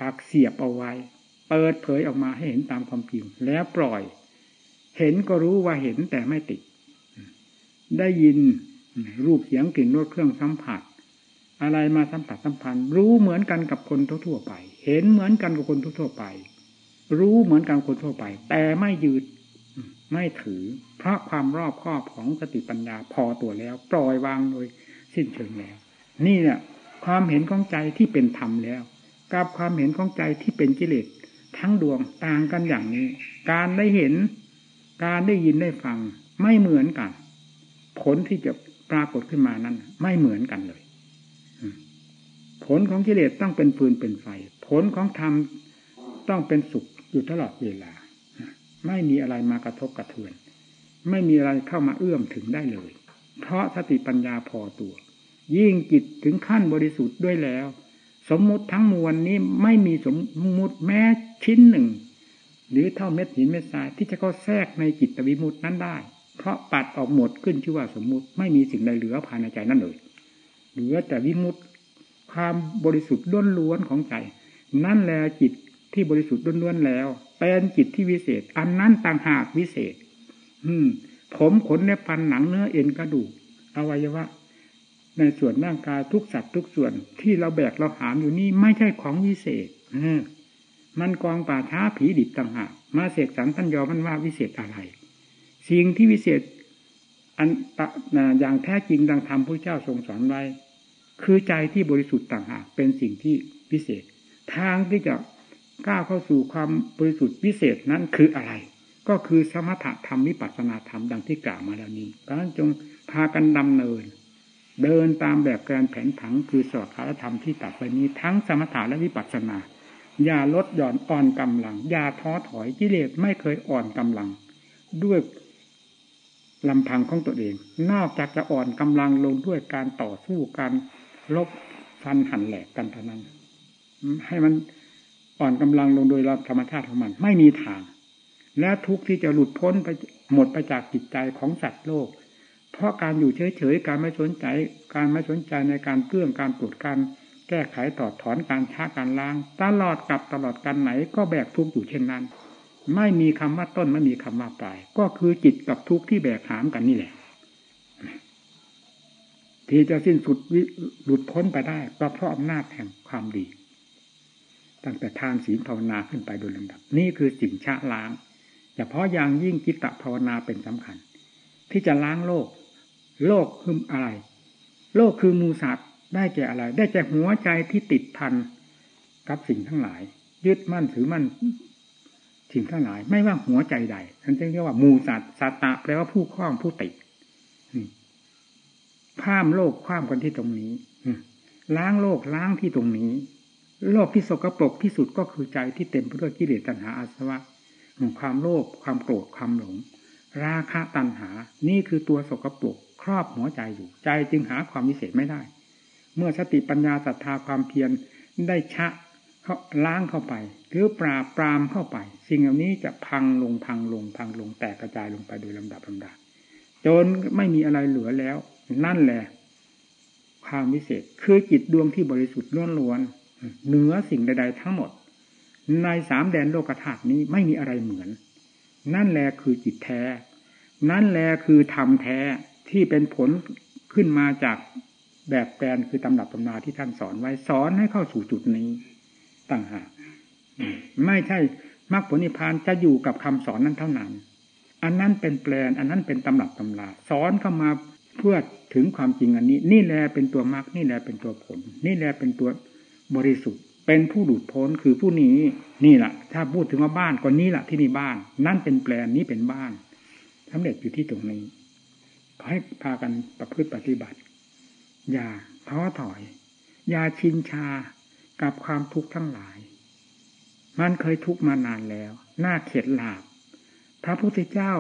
Speaker 1: ปากเสียบเอาไว้ เปิดเผยออกมาให้เห็นตามความจริง แล้วปล่อย เห็นก็รู้ว่าเห็นแต่ไม่ติด ได้ยิน รูปเสียงกลิ่นรสเครื่องสัมผัส อะไรมาสัมผัสสัมพันธ์ รู้เหมือนกันกับคนทั่วไป เห็นเหมือนกันกับคนทั่วไป รู้เหมือนกันคนทั่วไป แต่ไม่ยืดไม่ถือ เพราะความรอบครอบของสติปัญญาพอตัวแล้ว ปล่อยวางโดยสิ้นเชิงแล้ว นี่เนี่ยความเห็นของใจที่เป็นธรรมแล้ว กับความเห็นของใจที่เป็นกิเลสทั้งดวงต่างกันอย่างนี้ การได้เห็น การได้ยินได้ฟัง ไม่เหมือนกัน ผลที่จะ ปรากฏขึ้นมานั้น ไม่เหมือนกันเลย ผลของกิเลสต้องเป็นฟืนเป็นไฟ ผลของธรรมต้องเป็นสุขอยู่ตลอดเวลา ไม่มีอะไรมากระทบกระเทือน ไม่มีอะไรเข้ามาเอื้อมถึงได้เลย เพราะสติปัญญาพอตัว ยิ่งจิตถึงขั้นบริสุทธิ์ด้วยแล้ว สมมุติทั้งมวลนี้ไม่มีสมมุติแม้ชิ้นหนึ่ง หรือเท่าเม็ดหินเม็ดทรายที่จะเข้าแทรกในจิตวิมุตินั้นได้ เพราะปัดออกหมดขึ้นชื่อว่าสมมุติไม่มีสิ่งใดเหลือภายในใจนั่นเลยเหลือแต่วิมุตความบริสุทธิ์ล้วนล้วนของใจ นั่นแหละจิตที่บริสุทธิ์ล้วนล้วนแล้วเป็นจิตที่วิเศษ อันนั้นต่างหากวิเศษ อืม ผมขนเนื้อฟันหนังเนื้อเอ็นกระดูกอวัยวะ ในส่วนร่างกายทุกสัตว์ทุกส่วนที่เราแบกเราหามอยู่นี่ไม่ใช่ของวิเศษมันกองป่าช้าผีดิบต่างหากมาเสกสรรท่านยอมันว่าวิเศษอะไร สิ่งที่วิเศษอันอย่างแท้จริงดังธรรมพระเจ้าทรงสอนไว้ คือใจที่บริสุทธิ์ต่างหากเป็นสิ่งที่พิเศษ ทางที่จะก้าวเข้าสู่ความบริสุทธิ์พิเศษนั้นคืออะไร ก็คือสมถะธรรมวิปัสสนาธรรมดังที่กล่าวมาแล้วนี้การจงพากันดำเนิน เดินตามแบบการแผนผังคือสอดคารธรรมที่ตัดไปนี้ทั้งสมถะและวิปัสสนา อย่าลดหย่อนอ่อนกำลัง อย่าท้อถอยกิเลสไม่เคยอ่อนกำลัง ด้วย ลำพังของตัวเอง นอกจากจะอ่อนกำลังลงด้วยการต่อสู้การลบฟันหั่นแหลกกันเท่านั้น ให้มันอ่อนกำลังลงโดยธรรมชาติของมัน ไม่มีทาง และทุกที่จะหลุดพ้นไปหมดไปจากจิตใจของสัตว์โลก เพราะการอยู่เฉยๆการไม่สนใจ การไม่สนใจในการเพื่องการปวดการแก้ไขต่อถอนการช้าการล้าง ตลอดกับตลอดการไหนก็แบกทุกอยู่เช่นนั้น ไม่มีคำว่าต้นไม่มีคำว่าปลาย ก็คือจิตกับทุกข์ที่แบกหามกันนี่แหละ ที่จะสิ้นสุดหลุดพ้นไปได้ก็เพราะอำนาจแห่งความดี ตั้งแต่ทานศีลภาวนาขึ้นไปโดยลำดับ นี่คือสิ่งชะล้างเฉพาะอย่างยิ่งกิตตภาวนาเป็นสำคัญ ที่จะล้างโลก โลกคืออะไร โลกคือมูสัตว์ได้แก่อะไร ได้แก่หัวใจที่ติดพันกับสิ่งทั้งหลาย ยึดมั่นถือมั่น สิ่งทั้งหลาย ไม่ว่าหัวใจใดท่านจึงเรียกว่ามูสัตสัตตะแปลว่าผู้คล้องผู้ติดข้ามโลกข้ามกันที่ตรงนี้ล้างโลกล้างที่ตรงนี้ โลกที่สกปรกที่สุดก็คือใจที่เต็มไปด้วยกิเลสตัณหาอาสวะความโลภความโกรธความหลง ราคะตัณหา นี่คือตัวสกปรกครอบหัวใจอยู่ ใจจึงหาความวิเศษไม่ได้ เมื่อสติปัญญาศรัทธาความเพียรได้ชะเขาล้างเข้าไป หรือปราบปรามเข้าไป สิ่งเหล่านี้จะพังลงพังลงพังลงแตกกระจายลงไปโดยลำดับลำดับจนไม่มีอะไรเหลือแล้ว นั่นแหละ ความวิเศษคือจิตดวงที่บริสุทธิ์ล้วนๆเหนือสิ่งใด ๆ ทั้งหมด ในสามแดนโลกธาตุนี้ไม่มีอะไรเหมือน นั่นแหละคือจิตแท้ นั่นแหละคือธรรมแท้ที่เป็นผลขึ้นมาจากแบบแปลนคือตำรับตำนาที่ท่านสอนไว้สอนให้เข้าสู่จุดนี้ต่างหาก ไม่ใช่มรรคผลนิพพานจะอยู่กับคำสอนนั้นเท่านั้น อันนั้นเป็นแปลน อันนั้นเป็นตำรับตำราสอนเข้ามาเพื่อถึงความจริงอันนี้ นี่แหละเป็นตัวมรรคนี่แหละเป็นตัวผล นี่แหละเป็นตัวบริสุทธิ์ เป็นผู้ดูดพ้นคือผู้นี้นี่แหละถ้าพูดถึงว่าบ้านก็นี่แหละที่นี่บ้าน นั่นเป็นแปลนนี้เป็นบ้านสำเร็จอยู่ที่ตรงนี้ขอให้พากันประพฤติปฏิบัติ อย่าท้อถอย อย่าชินชากับความทุกข์ทั้งหลาย มันเคยทุกข์มานานแล้ว น่าเข็ดหลาบ พระพุทธเจ้า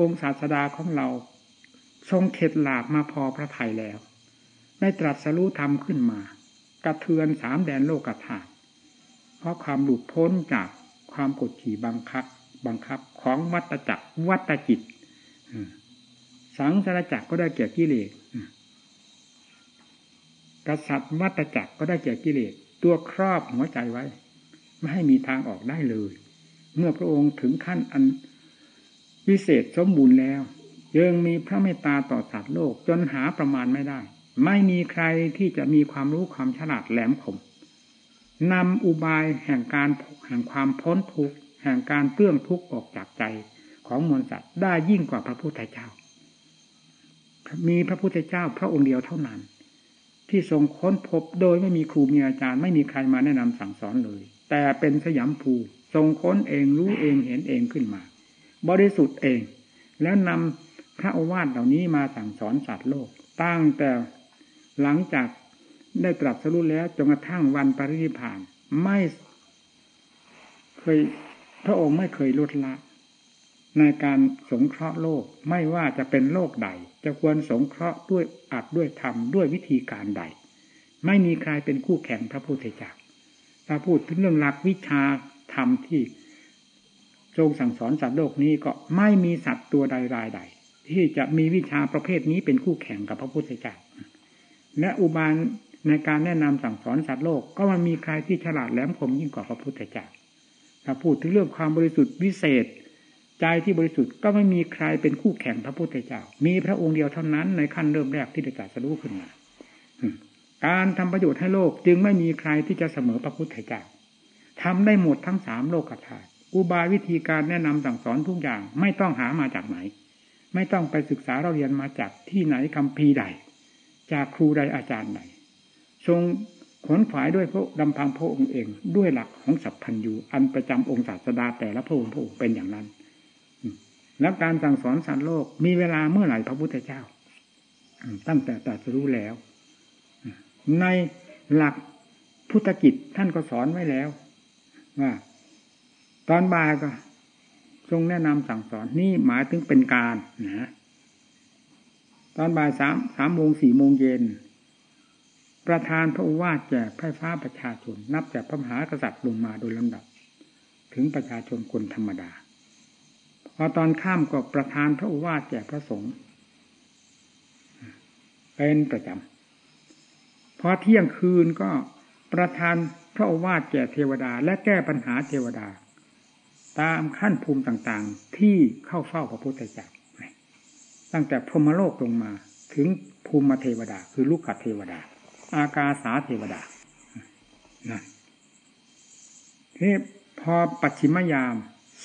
Speaker 1: องค์ศาสดาของเรา ทรงเข็ดหลาบมาพอพระทัยแล้ว ได้ตรัสรู้ธรรมขึ้นมา กระเทือนสามแดนโลกธาตุเพราะความหลุดพ้นจากความกดขี่บังคับ บังคับของวัตจักรวัตจิตสังสารจักรก็ได้แก่กิเลสกษัตริย์วัตจักรก็ได้แก่กิเลสตัวครอบหัวใจไว้ ไม่ให้มีทางออกได้เลย เมื่อพระองค์ถึงขั้นอันวิเศษสมบูรณ์แล้วยังมีพระเมตตาต่อสัตว์โลกจนหาประมาณไม่ได้ ไม่มีใครที่จะมีความรู้ความฉลาดแหลมคมนำอุบายแห่งการแห่งความพ้นทุกข์แห่งการเปื้องทุกข์ออกจากใจของมวลสัตว์ได้ยิ่งกว่าพระพุทธเจ้า มีพระพุทธเจ้าพระองค์เดียวเท่านั้น ที่ทรงค้นพบโดยไม่มีครูมีอาจารย์ ไม่มีใครมาแนะนำสั่งสอนเลย แต่เป็นสยามภูทรงค้นเองรู้เองเห็นเองขึ้นมา บริสุทธิ์เอง แล้วนำพระโอวาทเหล่านี้มาสั่งสอนสัตว์โลก ตั้งแต่หลังจากได้ตรัสรู้แล้วจนกระทั่งวันปรินิพาน ไม่เคยพระองค์ไม่เคยลดละ ในการสงเคราะห์โลกไม่ว่าจะเป็นโลกใด จะควรสงเคราะห์ด้วยอัดด้วยธรรมด้วยวิธีการใด ไม่มีใครเป็นคู่แข่งพระพุทธเจ้า ถ้าพูดถึงเรื่องหลักวิชาธรรมที่ทรงสั่งสอนสัตว์โลกนี้ก็ไม่มีสัตว์ตัวใดรายใด ที่จะมีวิชาประเภทนี้เป็นคู่แข่งกับพระพุทธเจ้าและอุบาลในการแนะนำสั่งสอนสัตว์โลกก็มันมีใครที่ฉลาดแหลมคมยิ่งกว่าพระพุทธเจ้าถ้าพูดถึงเรื่องความบริสุทธิ์วิเศษ ใจที่บริสุทธิ์ก็ไม่มีใครเป็นคู่แข่งพระพุทธเจ้า มีพระองค์เดียวเท่านั้นในขั้นเริ่มแรกที่ได้ตรัสรู้ขึ้นมา การทำประโยชน์ให้โลกจึงไม่มีใครที่จะเสมอพระพุทธเจ้าทำได้หมดทั้งสามโลกธาตุอุบายวิธีการแนะนำสั่งสอนทุกอย่างไม่ต้องหามาจากไหน ไม่ต้องไปศึกษาเราเรียนมาจากที่ไหนคำพีใด จากครูใดอาจารย์ใดทรงขนฝายด้วยพระดำพังพระองค์เอง ด้วยหลักของสัพพัญญูอันประจำองค์ศาสดาแต่ละพระองค์พระองค์เป็นอย่างนั้น แล้วการสั่งสอนสารโลกมีเวลาเมื่อไหร่พระพุทธเจ้า ตั้งแต่ตรัสรู้แล้ว ในหลักพุทธกิจท่านก็สอนไว้แล้วว่าตอนบ่ายก็ ทรงแนะนำสั่งสอนนี่หมายถึงเป็นการนะตอนบ่ายสามสามโมงสี่โมงเย็นประธานพระอุวาสแก่ไพร่ฟ้าประชาชน นับจากพระมหากษัตริย์ลงมาโดยลำดับ ถึงประชาชนคนธรรมดา พอตอนข้ามก็ประทานพระอุวาทแก่พระสงฆ์เป็นประจำ พอเที่ยงคืนก็ประทานพระโอวาทแก่เทวดา และแก้ปัญหาเทวดา ตามขั้นภูมิต่างๆ ที่เข้าเฝ้าพระพุทธเจ้าตั้งแต่พรหมโลกลงมา ถึงภูมิเทวดา คือลูกขเทวดา อากาสาเทวดานะที่พอปัจฉิมยาม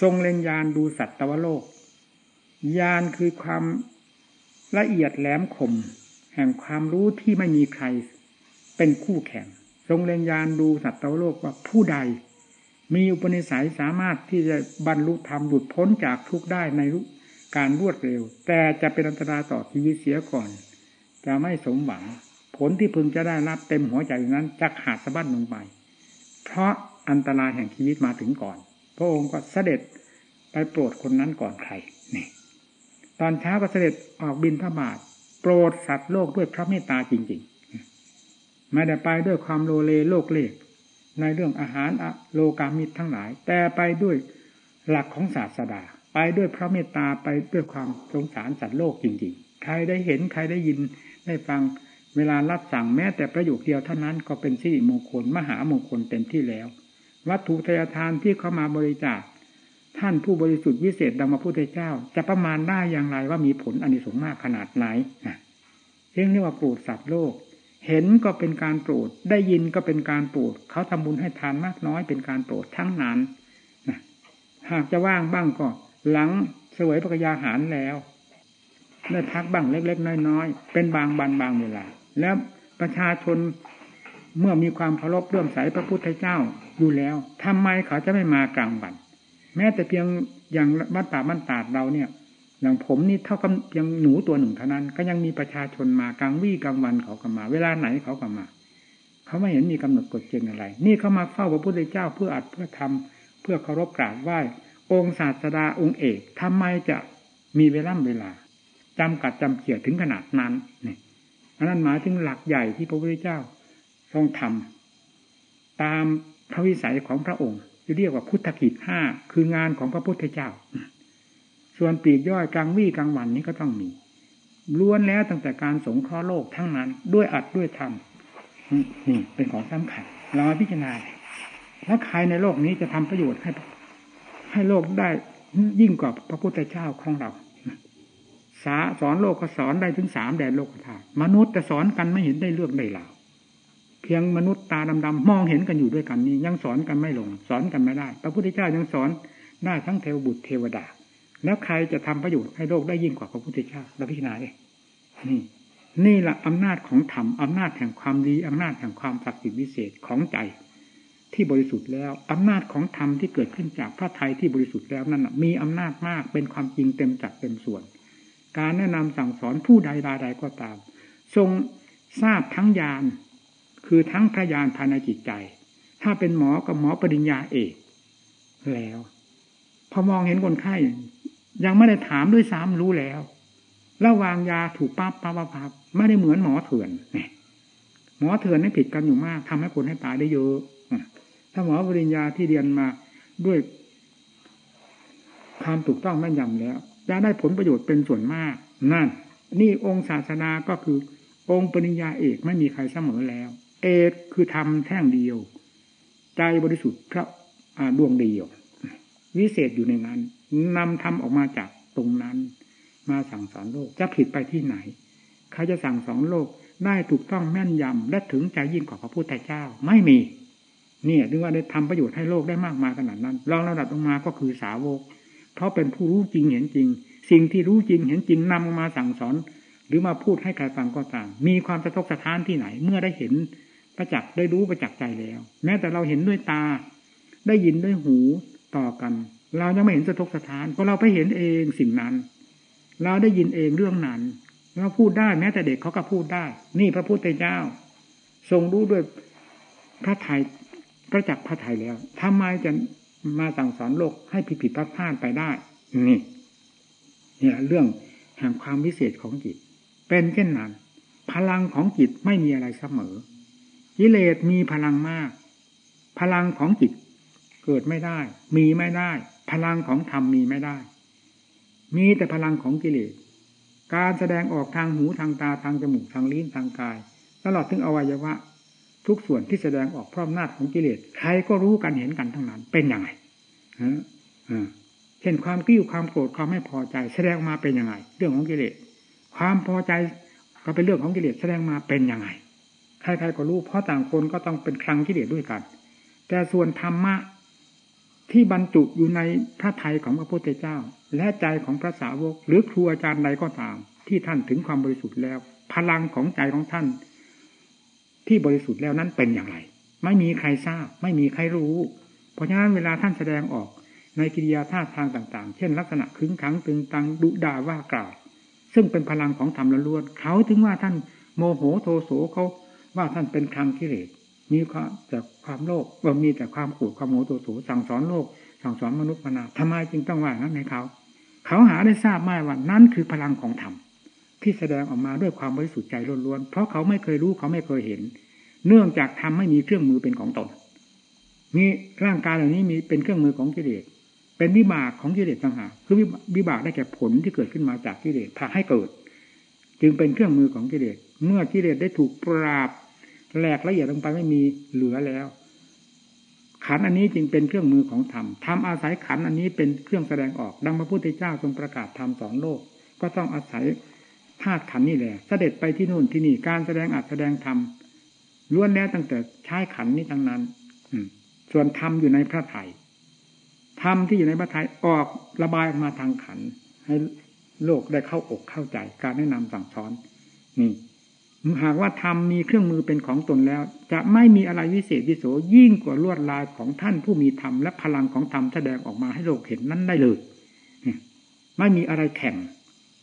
Speaker 1: ทรงเล็งยานดูสัตวโลก ยานคือความละเอียดแหลมคมแห่งความรู้ที่ไม่มีใคร เป็นคู่แข่ง ทรงเล็งยานดูสัตว์โลกว่าผู้ใด มีอุปนิสัยสามารถที่จะบรรลุธรรมหลุดพ้นจากทุกได้ในการรวดเร็ว แต่จะเป็นอันตรายต่อชีวิตเสียก่อน จะไม่สมหวัง ผลที่พึงจะได้รับเต็มหัวใจนั้นจะขาดสะบั้นลงไป เพราะอันตรายแห่งชีวิตมาถึงก่อน พระองค์ก็เสด็จไปโปรดคนนั้นก่อนใครนี่ตอนเช้าก็เสด็จออกบินพระบาทโปรดสัตว์โลกด้วยพระเมตตาจริง ๆ ไม่ได้ไปด้วยความโลเลโลกเลกในเรื่องอาหารโลกามิตรทั้งหลาย แต่ไปด้วยหลักของศาสดา ไปด้วยพระเมตตาไปด้วยความสงสารสัตว์โลกจริงๆ ใครได้เห็นใครได้ยินได้ฟังเวลารับสั่งแม้แต่ประโยคเดียวเท่านั้นก็เป็นสิริมงคลมหามงคลเต็มที่แล้ว วัตถุทายทานที่เข้ามาบริจาคท่านผู้บริสุทธิ์วิเศษดังมาพุทธเจ้า จะประมาณได้อย่างไรว่ามีผลอันนี้สงมากขนาดไหนเรียกว่าโปรดสัตว์โลก เห็นก็เป็นการโปรด ได้ยินก็เป็นการโปรด เขาทำบุญให้ทานมากน้อยเป็นการโปรดทั้งนั้นนะหากจะว่างบ้างก็ หลังเสวยพระยาหารแล้วได้พักบ้างเล็ก ๆ น้อยๆเป็นบางบันบางเวลา แล้วประชาชนเมื่อมีความเคารพเลื่อมใสพระพุทธเจ้าอยู่แล้วทำไมเขาจะไม่มากลางวัน แม้แต่เพียงอย่างบ้านป่าบ้านตาดเราเนี่ย อย่างผมนี่เท่ากับเพียงหนูตัวหนึ่งเท่านั้น ก็ยังมีประชาชนมากลางวี่กลางวันเขาก็มา เวลาไหนเขาก็มา เขาไม่เห็นมีกำหนดกฎเกณฑ์อะไร นี่เขามาเฝ้าพระพุทธเจ้าเพื่ออัดเพื่อทำเพื่อเคารพกราบไหว้องค์ศาสดาองค์เอกทำไมจะมีเวลาเวลาจำกัดจำเขียถึงขนาดนั้นนี่อันนั้นหมายถึงหลักใหญ่ที่พระพุทธเจ้าทรงทำตามพระวิสัยของพระองค์เรียกว่าพุทธกิจห้าคืองานของพระพุทธเจ้า ส่วนปีกย่อยกลางวี่กลางวันนี้ก็ต้องมีล้วนแล้วตั้งแต่การสงเคราะห์โลกทั้งนั้น ด้วยอัดด้วยธรรมนี่เป็นของสำคัญ เราพิจารณาแล้วใครในโลกนี้จะทำประโยชน์ให้ ให้โลกได้ยิ่งกว่าพระพุทธเจ้าของเราสาสอนโลกก็สอนได้ถึงสามแดนโลกธาตุมนุษย์แต่สอนกันไม่เห็นได้เรื่องได้ราวเพียงมนุษย์ตาดำๆมองเห็นกันอยู่ด้วยกันนี้ ยังสอนกันไม่ลง สอนกันไม่ได้ พระพุทธเจ้ายังสอนได้ทั้งเทวบุตรเทวดา แล้วใครจะทำประโยชน์ให้โลกได้ยิ่งกว่าพระพุทธเจ้าเราพิจารณาเลยนี่ นี่แหละอำนาจของธรรมอำนาจแห่งความดีอำนาจแห่งความศักดิ์สิทธิ์วิเศษของใจ ที่บริสุทธิ์แล้วอำนาจของธรรมที่เกิดขึ้นจากพระไทยที่บริสุทธิ์แล้วนั่นมีอำนาจมากเป็นความจริงเต็มจัดเต็มส่วน การแนะนำสั่งสอนผู้ใดใดก็ตาม ทรงทราบทั้งญาณคือทั้งพระญาณภายในจิตใจ ถ้าเป็นหมอก็หมอปริญญาเอกแล้ว พอมองเห็นคนไข้ ยังไม่ได้ถามด้วยซ้ำรู้แล้วระวางยาถูกปั๊บปั๊บปั๊บไม่ได้เหมือนหมอเถื่อนเนี่ยหมอเถื่อนนี่ผิดกันอยู่มากทำให้คนให้ตายได้เยอะถ้าหมอปริญญาที่เรียนมาด้วยความถูกต้องแม่นยำแล้วจะได้ผลประโยชน์เป็นส่วนมาก นั่น นี่องค์ศาสนาก็คือ องค์ปริญญาเอกไม่มีใครเสมอแล้ว เอกคือทำแท่งเดียว ใจบริสุทธิ์พระดวงเดียว วิเศษอยู่ในนั้นนำทำออกมาจากตรงนั้น มาสั่งสอนโลกจะผิดไปที่ไหนใครจะสั่งสอนโลกได้ถูกต้องแม่นยำและถึงใจยิ่งกว่าพระพุทธเจ้าไม่มีเนี่ยถึงว่าได้ทำประโยชน์ให้โลกได้มากมายขนาดนั้นรองระดับลงมาก็คือสาวก เพราะเป็นผู้รู้จริงเห็นจริง สิ่งที่รู้จริงเห็นจริงนำมาสั่งสอน หรือมาพูดให้ใครฟังก็ตาม มีความสะทกสะท้านที่ไหน เมื่อได้เห็นประจักษ์ได้รู้ประจักษ์ใจแล้ว แม้แต่เราเห็นด้วยตา ได้ยินด้วยหู ต่อกัน เรายังไม่เห็นสะทกสะท้านเพราะเราไปเห็นเองสิ่งนั้น เราได้ยินเองเรื่องนั้นเราพูดได้แม้แต่เด็กเขาก็พูดได้ นี่พระพุทธเจ้า ทรงรู้ด้วยพระไทยประจักษ์พระไทยแล้วทำไมจะมาสั่งสอนโลกให้ผิดผิดพลาดพลาดไปได้ นี่ เนี่ย เรื่องแห่งความพิเศษของจิต เป็นเช่นนั้น พลังของจิตไม่มีอะไรเสมอกิเลสมีพลังมาก พลังของจิต เกิดไม่ได้ มีไม่ได้ พลังของธรรมมีไม่ได้ มีแต่พลังของกิเลสการแสดงออกทางหูทางตาทางจมูกทางลิ้นทางกาย ตลอดถึงอวัยวะ ทุกส่วนที่แสดงออกพร้อมนาจของกิเลสใครก็รู้กันเห็นกันทั้งนั้น เป็นยังไงเช่นความกิ้วความโกรธความไม่พอใจ แสดงมาเป็นยังไง เรื่องของกิเลสความพอใจก็เป็นเรื่องของกิเลสแสดงมาเป็นยังไงใครๆก็รู้เพราะต่างคนก็ต้องเป็นคลังกิเลสด้วยกัน แต่ส่วนธรรมะ ที่บรรจุอยู่ในพระทัยของพระพุทธเจ้า และใจของพระสาวก หรือครูอาจารย์ใดก็ตาม ที่ท่านถึงความบริสุทธิ์แล้ว พลังของใจของท่าน ที่บริสุทธิ์แล้วนั้นเป็นอย่างไร ไม่มีใครทราบ ไม่มีใครรู้ เพราะฉะนั้นเวลาท่านแสดงออกในกิริยาท่าทางต่าง ๆ เช่น ลักษณะขึงขังตึงตังดุด่าว่ากล่าว ซึ่งเป็นพลังของธรรมล้วนเขาถึงว่าท่านโมโหโทโสเขาว่าท่านเป็นคลังกิเลส มีความแต่ความโลภว่ามีแต่ความขูดความโมโตโสสั่งสอนโลก สั่งสอนมนุษย์มนาทำไมจึงต้องว่างั้นในเขา เขาหาได้ทราบไหมว่านั่นคือพลังของธรรมที่แสดงออกมาด้วยความบริสุทธิ์ใจล้วนๆเพราะเขาไม่เคยรู้เขาไม่เคยเห็น เนื่องจากทำไม่มีเครื่องมือเป็นของตนมีร่างกายเหล่านี้มีเป็นเครื่องมือของกิเลสเป็นวิบากของกิเลสต่างหากคือวิบากได้แก่ผลที่เกิดขึ้นมาจากกิเลสพาให้เกิด จึงเป็นเครื่องมือของกิเลสเมื่อกิเลสได้ถูกปราบ แหลกละเอียดลงไปไม่มีเหลือแล้ว ขันอันนี้จึงเป็นเครื่องมือของธรรมธรรมอาศัยขันอันนี้เป็นเครื่องแสดงออก ดังพระพุทธเจ้าทรงประกาศธรรมสอนโลก ก็ต้องอาศัยธาตุขันนี่แหละเสด็จไปที่นู่นที่นี่การแสดงอัดแสดงธรรมล้วนแล้วตั้งแต่ใช้ขันนี้ทั้งนั้น อืส่วนธรรมอยู่ในพระไถ่ธรรมที่อยู่ในพระไถ่ออกระบายออกมาทางขันให้โลกได้เข้าอกเข้าใจ การแนะนำสั่งสอนนี่ หากว่าธรรมมีเครื่องมือเป็นของตนแล้ว จะไม่มีอะไรวิเศษวิโสยิ่งกว่าลวดลายของท่านผู้มีธรรมและพลังของธรรมแสดงออกมาให้โลกเห็นนั้นได้เลยไม่มีอะไรแข่ง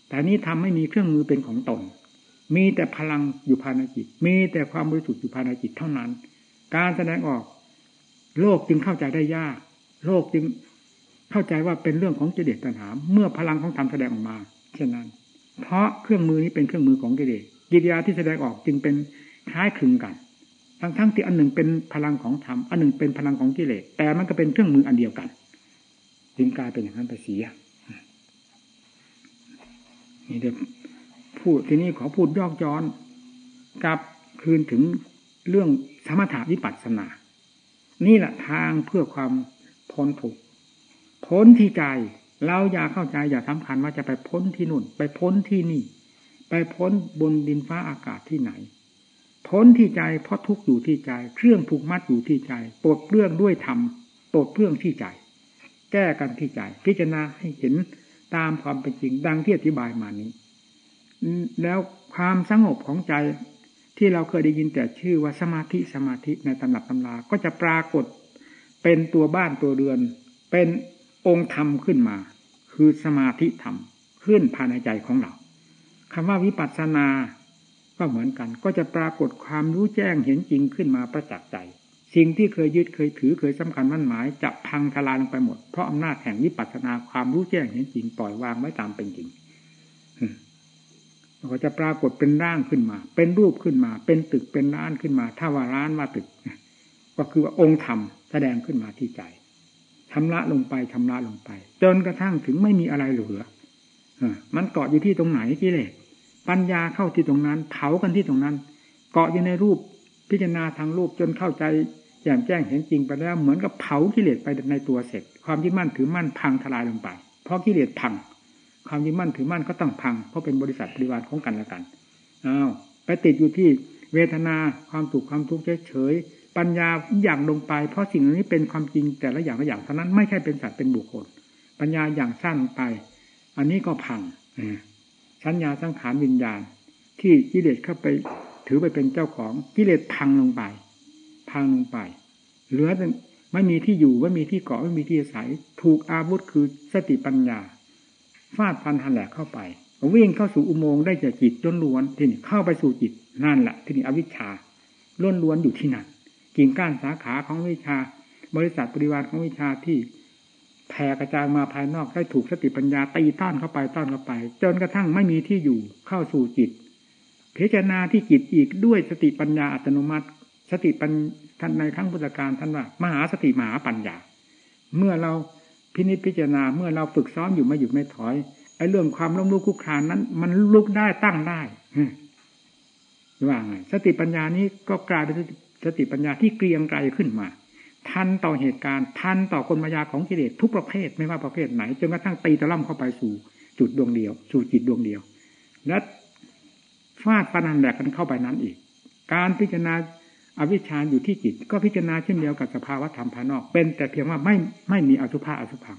Speaker 1: แต่นี้ทำไม่มีเครื่องมือเป็นของตน มีแต่พลังอยู่ภายในจิต มีแต่ความบริสุทธิ์อยู่ภายในจิตเท่านั้น การแสดงออก โลกจึงเข้าใจได้ยาก โลกจึงเข้าใจว่าเป็นเรื่องของกิเลสตัณหา เมื่อพลังของธรรมแสดงออกมา เช่นนั้น เพราะเครื่องมือนี้เป็นเครื่องมือของกิเลส กิริยาที่แสดงออกจึงเป็นคล้ายคลึงกัน ทั้งทั้งที่อันหนึ่งเป็นพลังของธรรมอันหนึ่งเป็นพลังของกิเลสแต่มันก็เป็นเครื่องมืออันเดียวกัน จึงกลายเป็นอย่างนั้นไปเสียนี่เดี๋ยวพูดทีนี้ขอพูดยอกย้อนกับคืนถึงเรื่องสมถาวิปัสสนา นี่แหละทางเพื่อความพ้นทุกพ้นที่ใจเราอย่าเข้าใจอย่าสำคัญว่าจะไปพ้นที่นู่น ไปพ้นที่นี่ ไปพ้นบนดินฟ้าอากาศที่ไหน พ้นที่ใจเพราะทุกอยู่ที่ใจ เครื่องผูกมัดอยู่ที่ใจปลดเรื่องด้วยธรรมปลดเรื่องที่ใจ แก้กันที่ใจ พิจารณาให้เห็นตามความเป็นจริงดังที่อธิบายมานี้ แล้วความสงบของใจที่เราเคยได้ยินแต่ชื่อว่าสมาธิสมาธิในตำหนักตำราก็จะปรากฏเป็นตัวบ้านตัวเรือน เป็นองค์ธรรมขึ้นมา คือสมาธิธรรมขึ้นภายในใจของเรา คำว่าวิปัสสนา ก็เหมือนกัน ก็จะปรากฏความรู้แจ้งเห็นจริงขึ้นมาประจักษ์ใจ สิ่งที่เคยยึดเคยถือเคยสำคัญมั่นหมาย จะพังทลายลงไปหมด เพราะอำนาจแห่งวิปัสสนาความรู้แจ้งเห็นจริงปล่อยวางไว้ตามเป็นจริงก็จะปรากฏเป็นร่างขึ้นมา เป็นรูปขึ้นมา เป็นตึกเป็นร้านขึ้นมา ถ้าว่าร้านว่าตึก ก็คือว่าองค์ธรรมแสดงขึ้นมาที่ใจชำระลงไปชำระลงไป จนกระทั่งถึงไม่มีอะไรเหลือมันเกาะอยู่ที่ตรงไหนกิเลส ปัญญาเข้าที่ตรงนั้น เผากันที่ตรงนั้น เกาะอยู่ในรูปพิจารณาทางรูปจนเข้าใจแจ่มแจ้งเห็นจริงไปแล้วเหมือนกับเผากิเลสไปในตัวเสร็จ ความยึดมั่นถือมั่นพังทลายลงไป เพราะกิเลสพัง ความยึดมั่นถือมั่นก็ต้องพัง เพราะเป็นบริษัทบริวารของกันและกันอ้าวไปติดอยู่ที่เวทนาความสุขความทุกข์เฉยๆปัญญาอย่างลงไป เพราะสิ่งนี้เป็นความจริงแต่ละอย่างละอย่างเท่านั้นไม่ใช่เป็นสัตว์เป็นบุคคล ปัญญาอย่างสั้นไป อันนี้ก็พัง สัญญาสังขารวิญญาณ ที่กิเลสเข้าไปถือไปเป็นเจ้าของกิเลสพังลงไป พังลงไป เหลือไม่มีที่อยู่ไม่มีที่เกาะไม่มีที่อาศัย ถูกอาวุธคือสติปัญญาฟาดฟันหันแหลกเข้าไปวิ่งเข้าสู่อุโมงค์ได้จากจิตล้นล้วนที่นี่เข้าไปสู่จิตนั่นแหละที่นี่อวิชชาล้นล้วนอยู่ที่นั่นกิ่งก้านสาขาของวิชา บริษัทปริวารของวิชาที่ แผ่กระจายมาภายนอกได้ถูกสติปัญญาตีต้านเข้าไปต้านเข้าไป จนกระทั่งไม่มีที่อยู่เข้าสู่จิต พิจารณาที่จิตอีกด้วยสติปัญญาอัตโนมัติ สติปัญท่านในครั้งพุทธการท่านว่ามหาสติมหาปัญญา เมื่อเราพินิจพิจารณาเมื่อเราฝึกซ้อมอยู่ไม่หยุดไม่ถอยไอ้เรื่องความล้มลุกคุกคานนั้น มันลุกได้ตั้งได้ว่าไงสติปัญญานี้ก็กลายเป็นสติปัญญาที่เกรียงไกรขึ้นมา ทันต่อเหตุการณ์ทันต่อกลมายาของกิเลสทุกประเภทไม่ว่าประเภทไหนจนกระทั่งตีตะล่ำเข้าไปสู่จุดดวงเดียว สู่จิตดวงเดียว และฟาดฟันันแบกกันเข้าไปนั้นอีก การพิจารณาอวิชชาอยู่ที่จิต ก็พิจารณาเช่นเดียวกับสภาวะธรรมภายนอก เป็นแต่เพียงว่าไม่ไม่มีอสุภะอสุพัง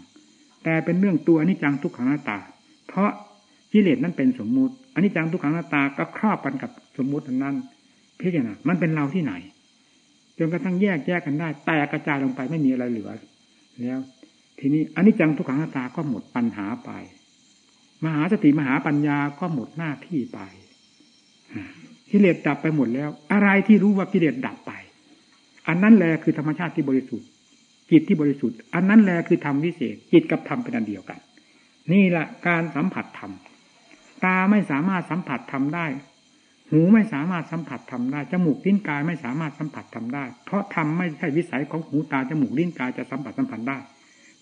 Speaker 1: แต่เป็นเรื่องตัวอนิจจังทุกขังหน้าตา เพราะกิเลสนั้นเป็นสมมุติอนิจจังทุกขังหน้าตาก็ครอบกันกับสมมุตินั้น พิจารณามันเป็นเราที่ไหน นกระทั่งแยกแยกกันได้ แตกกระจายลงไปไม่มีอะไรเหลือ แล้ว ทีนี้อันนี้จังทุกขังตาก็หมดปัญหาไป มหาสติมหาปัญญาก็หมดหน้าที่ไปกิเลสดับไปหมดแล้ว อะไรที่รู้ว่ากิเลสดับไป อันนั้นแหละคือธรรมชาติที่บริสุทธิ์ จิตที่บริสุทธิ์ อันนั้นแหละคือธรรมวิเศษ จิตกับธรรมเป็นอันเดียวกัน นี่แหละการสัมผัสธรรมตาไม่สามารถสัมผัสธรรมได้ หูไม่สามารถสัมผัสธรรมได้ จมูกลิ้นกายไม่สามารถสัมผัสธรรมได้ เพราะธรรมไม่ใช่วิสัยของหูตาจมูกลิ้นกายจะสัมผัสสัมพันธ์ได้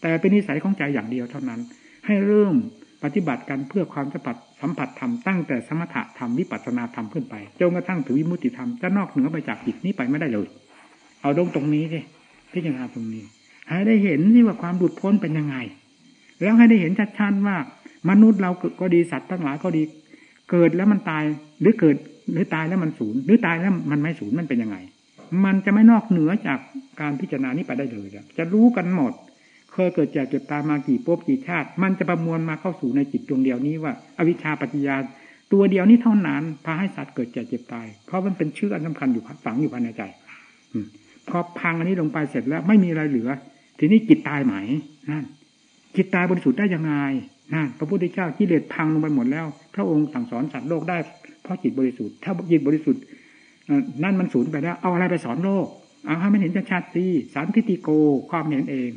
Speaker 1: แต่เป็นนิสัยของใจอย่างเดียวเท่านั้น ให้เริ่มปฏิบัติกันเพื่อความสัมผัสสัมผัสธรรมตั้งแต่สมถะธรรมวิปัสสนาธรรมขึ้นไปจนกระทั่งถึงวิมุติธรรมจะนอกเหนือไปจากจิตนี้ไปไม่ได้เลย เอาตรงตรงนี้สิพิจารณาตรงนี้ ให้ได้เห็นที่ว่าความหลุดพ้นเป็นยังไง แล้วให้ได้เห็นชัดๆว่ามนุษย์เราก็ดีสัตว์ทั้งหลายก็ดี เกิดแล้วมันตายหรือเกิดหรือตายแล้วมันสูญหรือตายแล้วมันไม่สูญมันเป็นยังไง มันจะไม่นอกเหนือจากการพิจารณานี้ไปได้เลยจะรู้กันหมด เคยเกิดแก่เก็บตายมากี่ภพกี่ชาติ มันจะประมวลมาเข้าสู่ในจิตดวงเดียวนี้ว่าอวิชชาปัจจยาตัวเดียวนี้เท่านั้นพาให้สัตว์เกิดแก่เจ็บตาย เพราะมันเป็นชื่ออันสำคัญอยู่ฝังอยู่ภายในใจพอพังอันนี้ลงไปเสร็จแล้วไม่มีอะไรเหลือ ทีนี้จิตตายไหมนั่นจิตตายบริสุทธิ์ได้ยังไง นั่นพระพุทธเจ้ากิเลสพังลงไปหมดแล้ว พระองค์สั่งสอนสัตว์โลกได้ เพราะจิตบริสุทธิ์ ถ้าจิตบริสุทธิ์นั่นมันสูญไปแล้ว เอาอะไรไปสอนโลก เอาให้มันเห็นชัดๆสิสารทิติโก ความเห็นเอง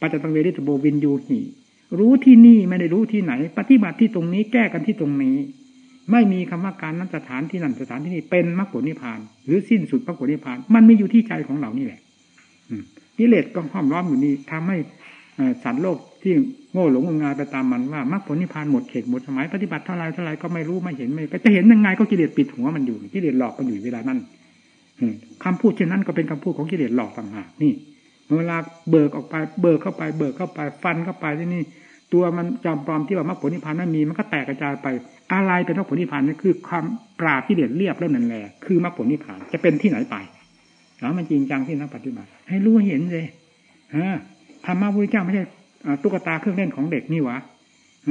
Speaker 1: ปัจจตังเวริตโบวินยูหีรู้ที่นี่ไม่ได้รู้ที่ไหน ปฏิบัติที่ตรงนี้แก้กันที่ตรงนี้ ไม่มีคำว่าการนั้นสถานที่นั่นสถานที่นี่เป็นมรรคผลนิพพาน หรือสิ้นสุดมรรคผลนิพพาน มันมีอยู่ที่ใจของเรานี่แหละกิเลสก็ห้อมล้อมอยู่นี่ทำให้สัตว์โลก ที่โง่หลงงมงายไปตามมันว่ามรรคผลนิพพานหมดเขตหมดสมัยปฏิบัติเท่าไรเท่าไรก็ไม่รู้ไม่เห็นไม่จะเห็นยังไงก็กิเลสปิดหัวมันอยู่กิเลสหลอกมันอยู่เวลานั้นคำพูดเช่นนั้นก็เป็นคำพูดของกิเลสหลอกต่างหากนี่เวลาเบิกออกไปเบิกเข้าไป เบิกเข้าไปฟันเข้าไปที่นี่ ตัวมันจำปลอมที่ว่ามรรคผลนิพพานไม่มีมันก็แตกกระจายไป อะไรเป็นมรรคผลนิพพานนี่คือความปราบกิเลสเรียบแล้วนั่นแหละคือมรรคผลนิพพานจะเป็นที่ไหนไปแล้วมันจริงจังที่นักปฏิบัติ ให้รู้เห็นเลยฮะธรรมะพระพุทธเจ้าไม่ใช่ ตุ๊กตาเครื่องเล่นของเด็กนี่วะ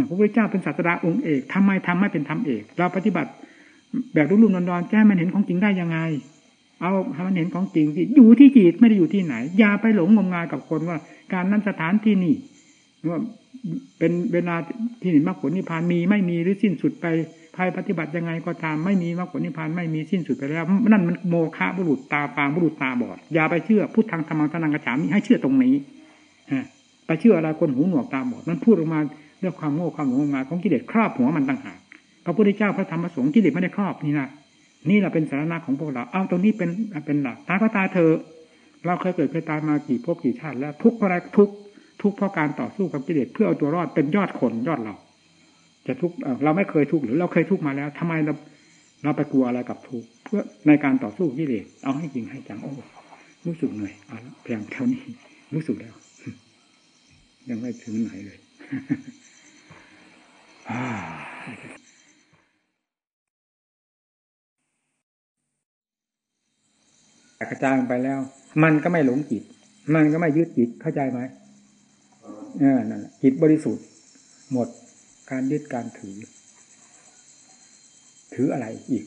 Speaker 1: พระพุทธเจ้าเป็นศาสดาองค์เอกทำไมทำไม่เป็นธรรมเอก เราปฏิบัติ แบบรุ่มรุ่อนๆแจ้มันเห็นของจริงได้ยังไง เอาให้มันเห็นของจริงที่อยู่ที่จิตไม่ได้อยู่ที่ไหน อย่าไปหลงงมงายกับคนว่า การนั้นสถานที่นี่ว่าเป็นเวลาที่นิมรรคผลนิพพานมีไม่มีหรือสิ้นสุดไปภายปฏิบัติยังไงก็ตามไม่มีมรรคผลนิพพานไม่มีสิ้นสุดไปแล้ว นั่นมันโมฆะบุรุษตาปางบุรุษตาบอดอย่าไปเชื่อพุทธังธรรมังทนังกระฉามให้เชื่อตรงนี้ ไปเชื่ออะไรคนหูหนวกตาบอดมันพูดออกมาเรื่องความโง่ความหลงงายของกิเลสครอบหัวมันต่างหากพระพุทธเจ้าพระธรรมพระสงฆ์กิเลสไม่ได้ครอบนี่นะนี่แหละเป็นสาระของพวกเราเอาตรงนี้เป็นเป็นหลักตายก็ตายเธอ เราเคยเกิดเคยตายมากี่ภพกี่ชาติแล้วทุกข์เพราะอะไรทุกข์ทุกข์เพราะการต่อสู้กับกิเลสเพื่อเอาตัวรอดเป็นยอดคนยอดเรา จะทุกข์เราไม่เคยทุกข์หรือเราเคยทุกข์มาแล้วทำไมเราเราไปกลัวอะไรกับทุกข์เพื่อในการต่อสู้กิเลสเอาให้จริงให้จังโอ้รู้สึกเหนื่อยเอาเพียงเท่านี้รู้สึกแล้ว ยังไม่ถึงไหนเลยกระจายไปแล้ว มันก็ไม่หลงจิต มันก็ไม่ยึดจิตเข้าใจไหมเออนั่นแหละจิตบริสุทธิ์ หมดการยึดการถือ ถืออะไรอีก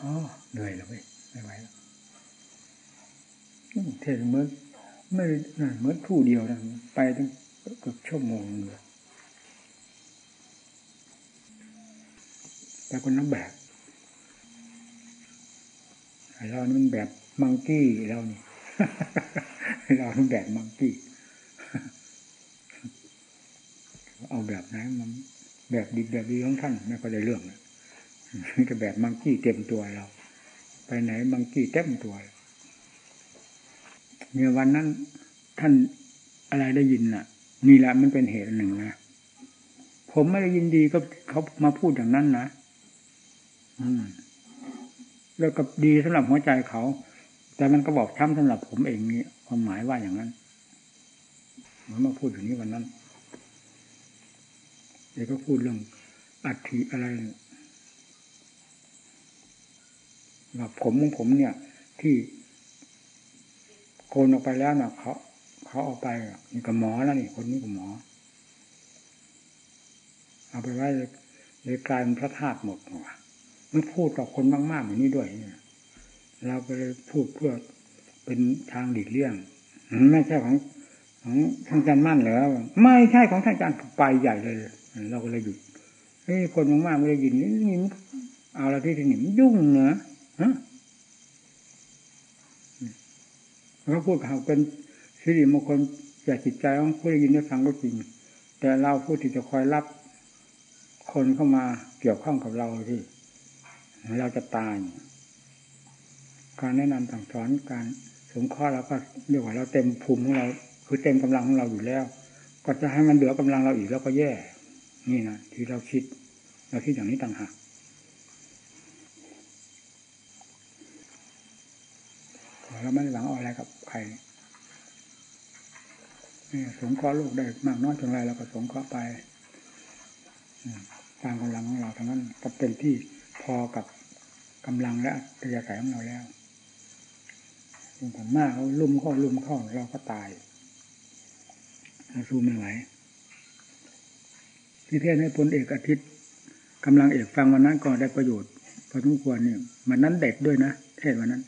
Speaker 1: อ๋อเหนื่อยแล้วเว้ยไม่ไหวแล้ว เทศเมื่อไม่เมื่อคู่เดียวนะไปตั้งเกือบชั่วโมงเลยแต่คนนั้นแบบเรานี่มันแบบมังกี้เรานี่เราเป็นแบบมังกี้เอาแบบไหนมันแบบดีแบบดีของท่านไม่ก็ได้เรื่องนะก็แบบมังกี้เต็มตัวเรา ไปไหนมังกี้เต็มตัวเเนี่ยวันนั้นท่านอะไรได้ยินน่ะ นี่แหละมันเป็นเหตุหนึ่งนะผมไม่ได้ยินดีก็เขามาพูดอย่างนั้นนะอืม แล้วก็ดีสำหรับหัวใจเขา แต่มันก็บอกช้ำสำหรับผมเองนี่ความหมายว่าอย่างนั้นมันมาพูดอย่างนี้วันนั้นเดี๋ยวก็พูดเรื่องอัฐิอะไรว่าผมของผมเนี่ย ที่ นออกไปแล้วนะเขาเขาเอาไปนี่กับหมอแล้วนี่คนนี้กับหมอ เอาไปไว้เลยกลายเป็นพระธาตุหมดว่ะมันพูดกับคนมากๆอย่างนี้ด้วยเนี่ยเราก็เลยพูดเพื่อเป็นทางหลีกเลี่ยงไม่ใช่ของของทางการมั่นเหรอไม่ใช่ของทางการไปใหญ่เลย เราก็เลยหยุดเฮ้ยคนมากๆไม่ได้ยินนี่เอาอะไรที่ที่นี่มันยุ่งเนอะฮะ เขาพูดเขาเป็นสิริมงคลแก่จิตใจของผู้ได้ยินได้ฟังก็จริง แต่เราผู้ที่จะคอยรับคนเข้ามาเกี่ยวข้องกับเราที่เราจะตาย การแนะนำสั่งสอนการสงเคราะห์เราก็เรียกว่าเราเต็มภูมิของเรา คือเต็มกำลังของเราอยู่แล้ว ก็จะให้มันเหลือกำลังเราอีกแล้วก็แย่ นี่นะที่เราคิด เราคิดอย่างนี้ต่างหากเราไม่หวังอะไรกับ ใครสงเคราะห์โลกได้มากน้อยเท่าไรเราก็สงเคราะห์ไปตามกำลังของเราทั้งนั้นก็เป็นที่พอกับกำลังและตัยาสายของเราแล้วถึงผลมากเขาลุ่มเข้าลุ่มเข้าเราก็ตายเราสู้ไม่ไหวที่เทศให้พลเอกอาทิตย์กำลังเอกฟังวันนั้นก็ได้ประโยชน์พอสมควรเนี่ยมันนั้นเด็ดด้วยนะเทศวันนั้น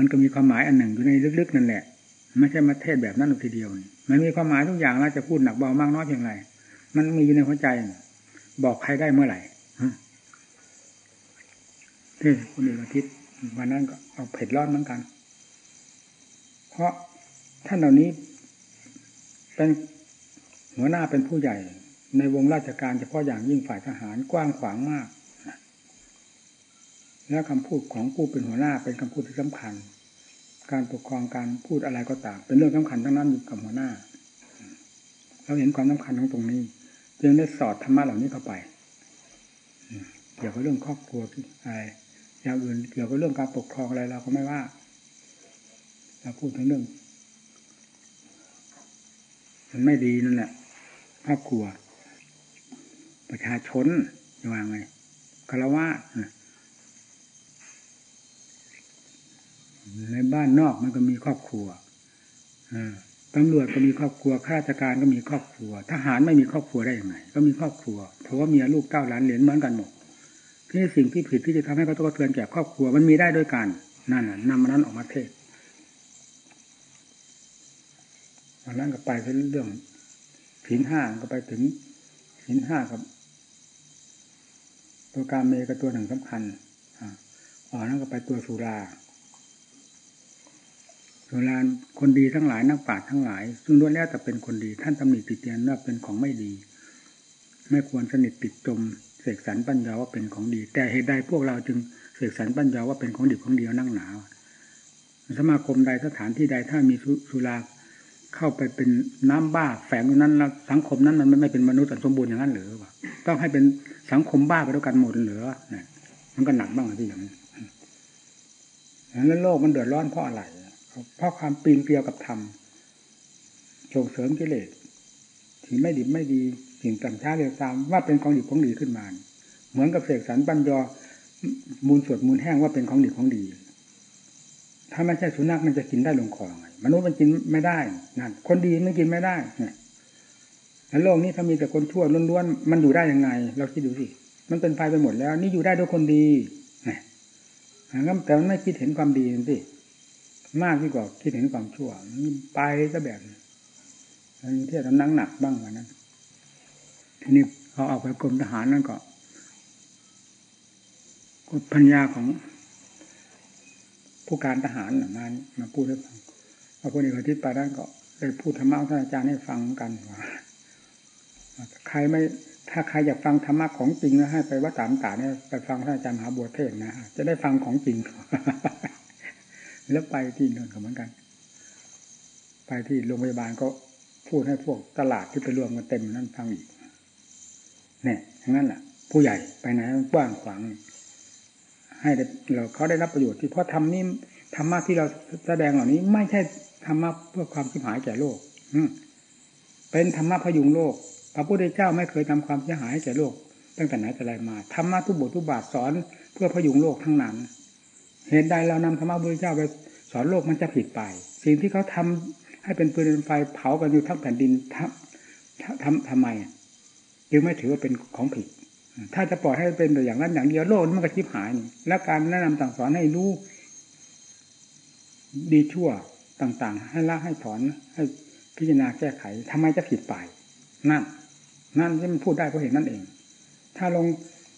Speaker 1: มันก็มีความหมายอันหนึ่งอยู่ในลึกๆนั่นแหละ ไม่ใช่มาเทศแบบนั้นทีเดียว มันมีความหมายทุกอย่างเราจะพูดหนักเบามากน้อยเพียงไร มันมีอยู่ในหัวใจ บอกใครได้เมื่อไหร่ที่คนอื่นอาทิตย์วันนั้นก็เอาเผ็ดร้อนเหมือนกัน เพราะท่านเหล่านี้เป็นหัวหน้าเป็นผู้ใหญ่ ในวงราชการเฉพาะอย่างยิ่งฝ่ายทหารกว้างขวางมาก และคำพูดของผู้เป็นหัวหน้าเป็นคำพูดที่สำคัญ การปกครองการพูดอะไรก็ตามเป็นเรื่องสำคัญทั้งนั้นอยู่กับหัวหน้า เราเห็นความสำคัญของตรงนี้ จึงได้สอดธรรมะเหล่านี้เข้าไปเกี่ยวกับเรื่องครอบครัวอะไรอย่างอื่นเกี่ยวกับเรื่องการปกครองอะไรเราก็ไม่ว่าเราพูดถึงเรื่องมันไม่ดีนั่นแหละครอบครัว ประชาชนจะว่าไงคารวะ ในบ้านนอกมันก็มีครอบครัวตำรวจก็มีครอบครัวข้าราชการก็มีครอบครัว ทหารไม่มีครอบครัวได้ยังไงก็มีครอบครัวเพราะว่าเมียลูกเต้าหลานเหลนเหมือนกันหมดที่สิ่งที่ผิดที่จะทำให้เขาต้องกระเทือนแก่ครอบครัวมันมีได้ด้วยกันนั่นน่ะนำมานั้นออกมาเทศวันนั้นก็ไปเป็นเรื่องผินห้าก็ไปถึงผินห้ากับตัวการเมกับตัวหนึ่งสำคัญอ๋อนั่นก็ไปตัวสุรา สุราคนดีทั้งหลายนักปราชญ์ทั้งหลาย ซึ่งล้วนแล้วแต่เป็นคนดีท่านตำหนิติเตียนว่าเป็นของไม่ดี ไม่ควรสนิทติดจมเสกสรรปัญญาว่าเป็นของดี แต่เหตุใดพวกเราจึงเสกสรรปัญญาว่าเป็นของดีของเดียวนั่งหนาวสมาคมใดสถานที่ใดถ้ามีสุราเข้าไปเป็นน้ำบ้าแฝงอยู่นั้นแล้วสังคมนั้นมันไม่เป็นมนุษย์สมบูรณ์อย่างนั้นหรือวะต้องให้เป็นสังคมบ้าไปด้วยกันหมดหรือเนี่ยมันก็หนักบ้างที่อย่างนี้แล้วโลกมันเดือดร้อนเพราะอะไร เพราะความปีนเกลียวกับธรรมส่งเสริมกิเลสที่ไม่ดีไม่ดีสิ่งต่ำช้าเร็วตามว่าเป็นของดีของดีขึ้นมา เหมือนกับเสกสรรปัญญามูลสดมูลแห้งว่าเป็นของดีของดี ถ้าไม่ใช่สุนัขมันจะกินได้ลงคอไงมนุษย์มันกินไม่ได้นั่นคนดีไม่กินไม่ได้เนี่ยแล้วโลกนี้ถ้ามีแต่คนชั่วล้วนๆมันอยู่ได้ยังไง เราคิดดูสิมันเป็นไฟไปหมดแล้ว นี่อยู่ได้ด้วยคนดีนะแต่มันไม่คิดเห็นความดีสิ มากที่กว่าคิดเห็นความชั่วไปซะแบบนั้นเที่ยวนั่งหนักบ้างวันนั้นทีนี้เขาออกไปกรมทหารนั่นก็พัญญาของผู้การทหารมามาพูดให้ฟังพระพุทธเจ้าที่ไปนั้นก็ได้พูดธรรมะท่านอาจารย์ให้ฟังกันว่าใครไม่ถ้าใครอยากฟังธรรมะของจริงนะให้ไปวัดตามตาเนี่ยไปฟังท่านอาจารย์มหาบัวเทศนะจะได้ฟังของจริง แล้วไปที่นั่นก็เหมือนกัน ไปที่โรงพยาบาลก็พูดให้พวกตลาดที่ไปรวมกันเต็มนั่นฟังอีกเนี่ยอย่างนั้นแหละผู้ใหญ่ไปไหนกว้างขวางให้เราเขาได้รับประโยชน์ที่เพราะทำนี่ธรรมะที่เราแสดงเหล่านี้ ไม่ใช่ธรรมะเพื่อความสิบหายแก่โลก อืเป็นธรรมะพยุงโลก พระพุทธเจ้าไม่เคยทำความเสียหายแก่โลก ตั้งแต่ไหนแต่ไรมาธรรมะทุกบททุกบาทสอนเพื่อพยุงโลกทั้งนั้น เหตุใดเรานำธรรมะพุทธเจ้าไปสอนโลกมันจะผิดไป สิ่งที่เขาทำให้เป็นปืนเป็นไฟเผากันอยู่ทั้งแผ่นดินทำทำทำไมจึงไม่ถือว่าเป็นของผิด ถ้าจะปล่อยให้เป็นแต่อย่างนั้นอย่างเดียวโลกมันก็ชิบหายนี่และการแนะนำต่างสอนให้รู้ดีชั่วต่างๆ ให้ละให้ถอนให้พิจารณาแก้ไขทำไมจะผิดไป นั่น นั่นที่มันพูดได้เพราะเห็นนั่นเอง ถ้าลง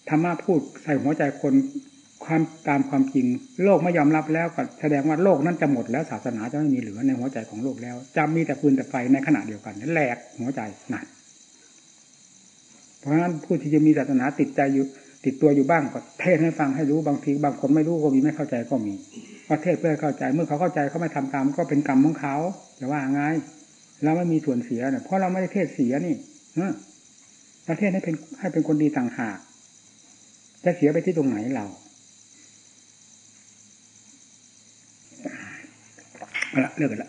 Speaker 1: ธรรมะพูดใส่หัวใจคน ความตามความจริง โลกไม่ยอมรับแล้วก็แสดงว่าโลกนั้นจะหมดแล้วศาสนาจะไม่มีเหลือในหัวใจของโลกแล้วจะมีแต่ปืนแต่ไฟในขณะเดียวกันนั่นแหลกหัวใจนั่นเพราะฉะนั้นผู้ที่จะมีศาสนาติดใจอยู่ ติดตัวอยู่บ้างก็เทศให้ฟังให้รู้บางทีบางคนไม่รู้ก็มีไม่เข้าใจก็มีก็เทศเพื่อเข้าใจเมื่อเขาเข้าใจเขาไม่ทำตามก็เป็นกรรมของเขาจะว่าไงเราไม่มีส่วนเสียเนี่ยเพราะเราไม่ได้เทศเสียนี่ประเทศให้เป็นให้เป็นคนดีต่างหากจะเสียไปที่ตรงไหนเรา เอาละเลิกกันละ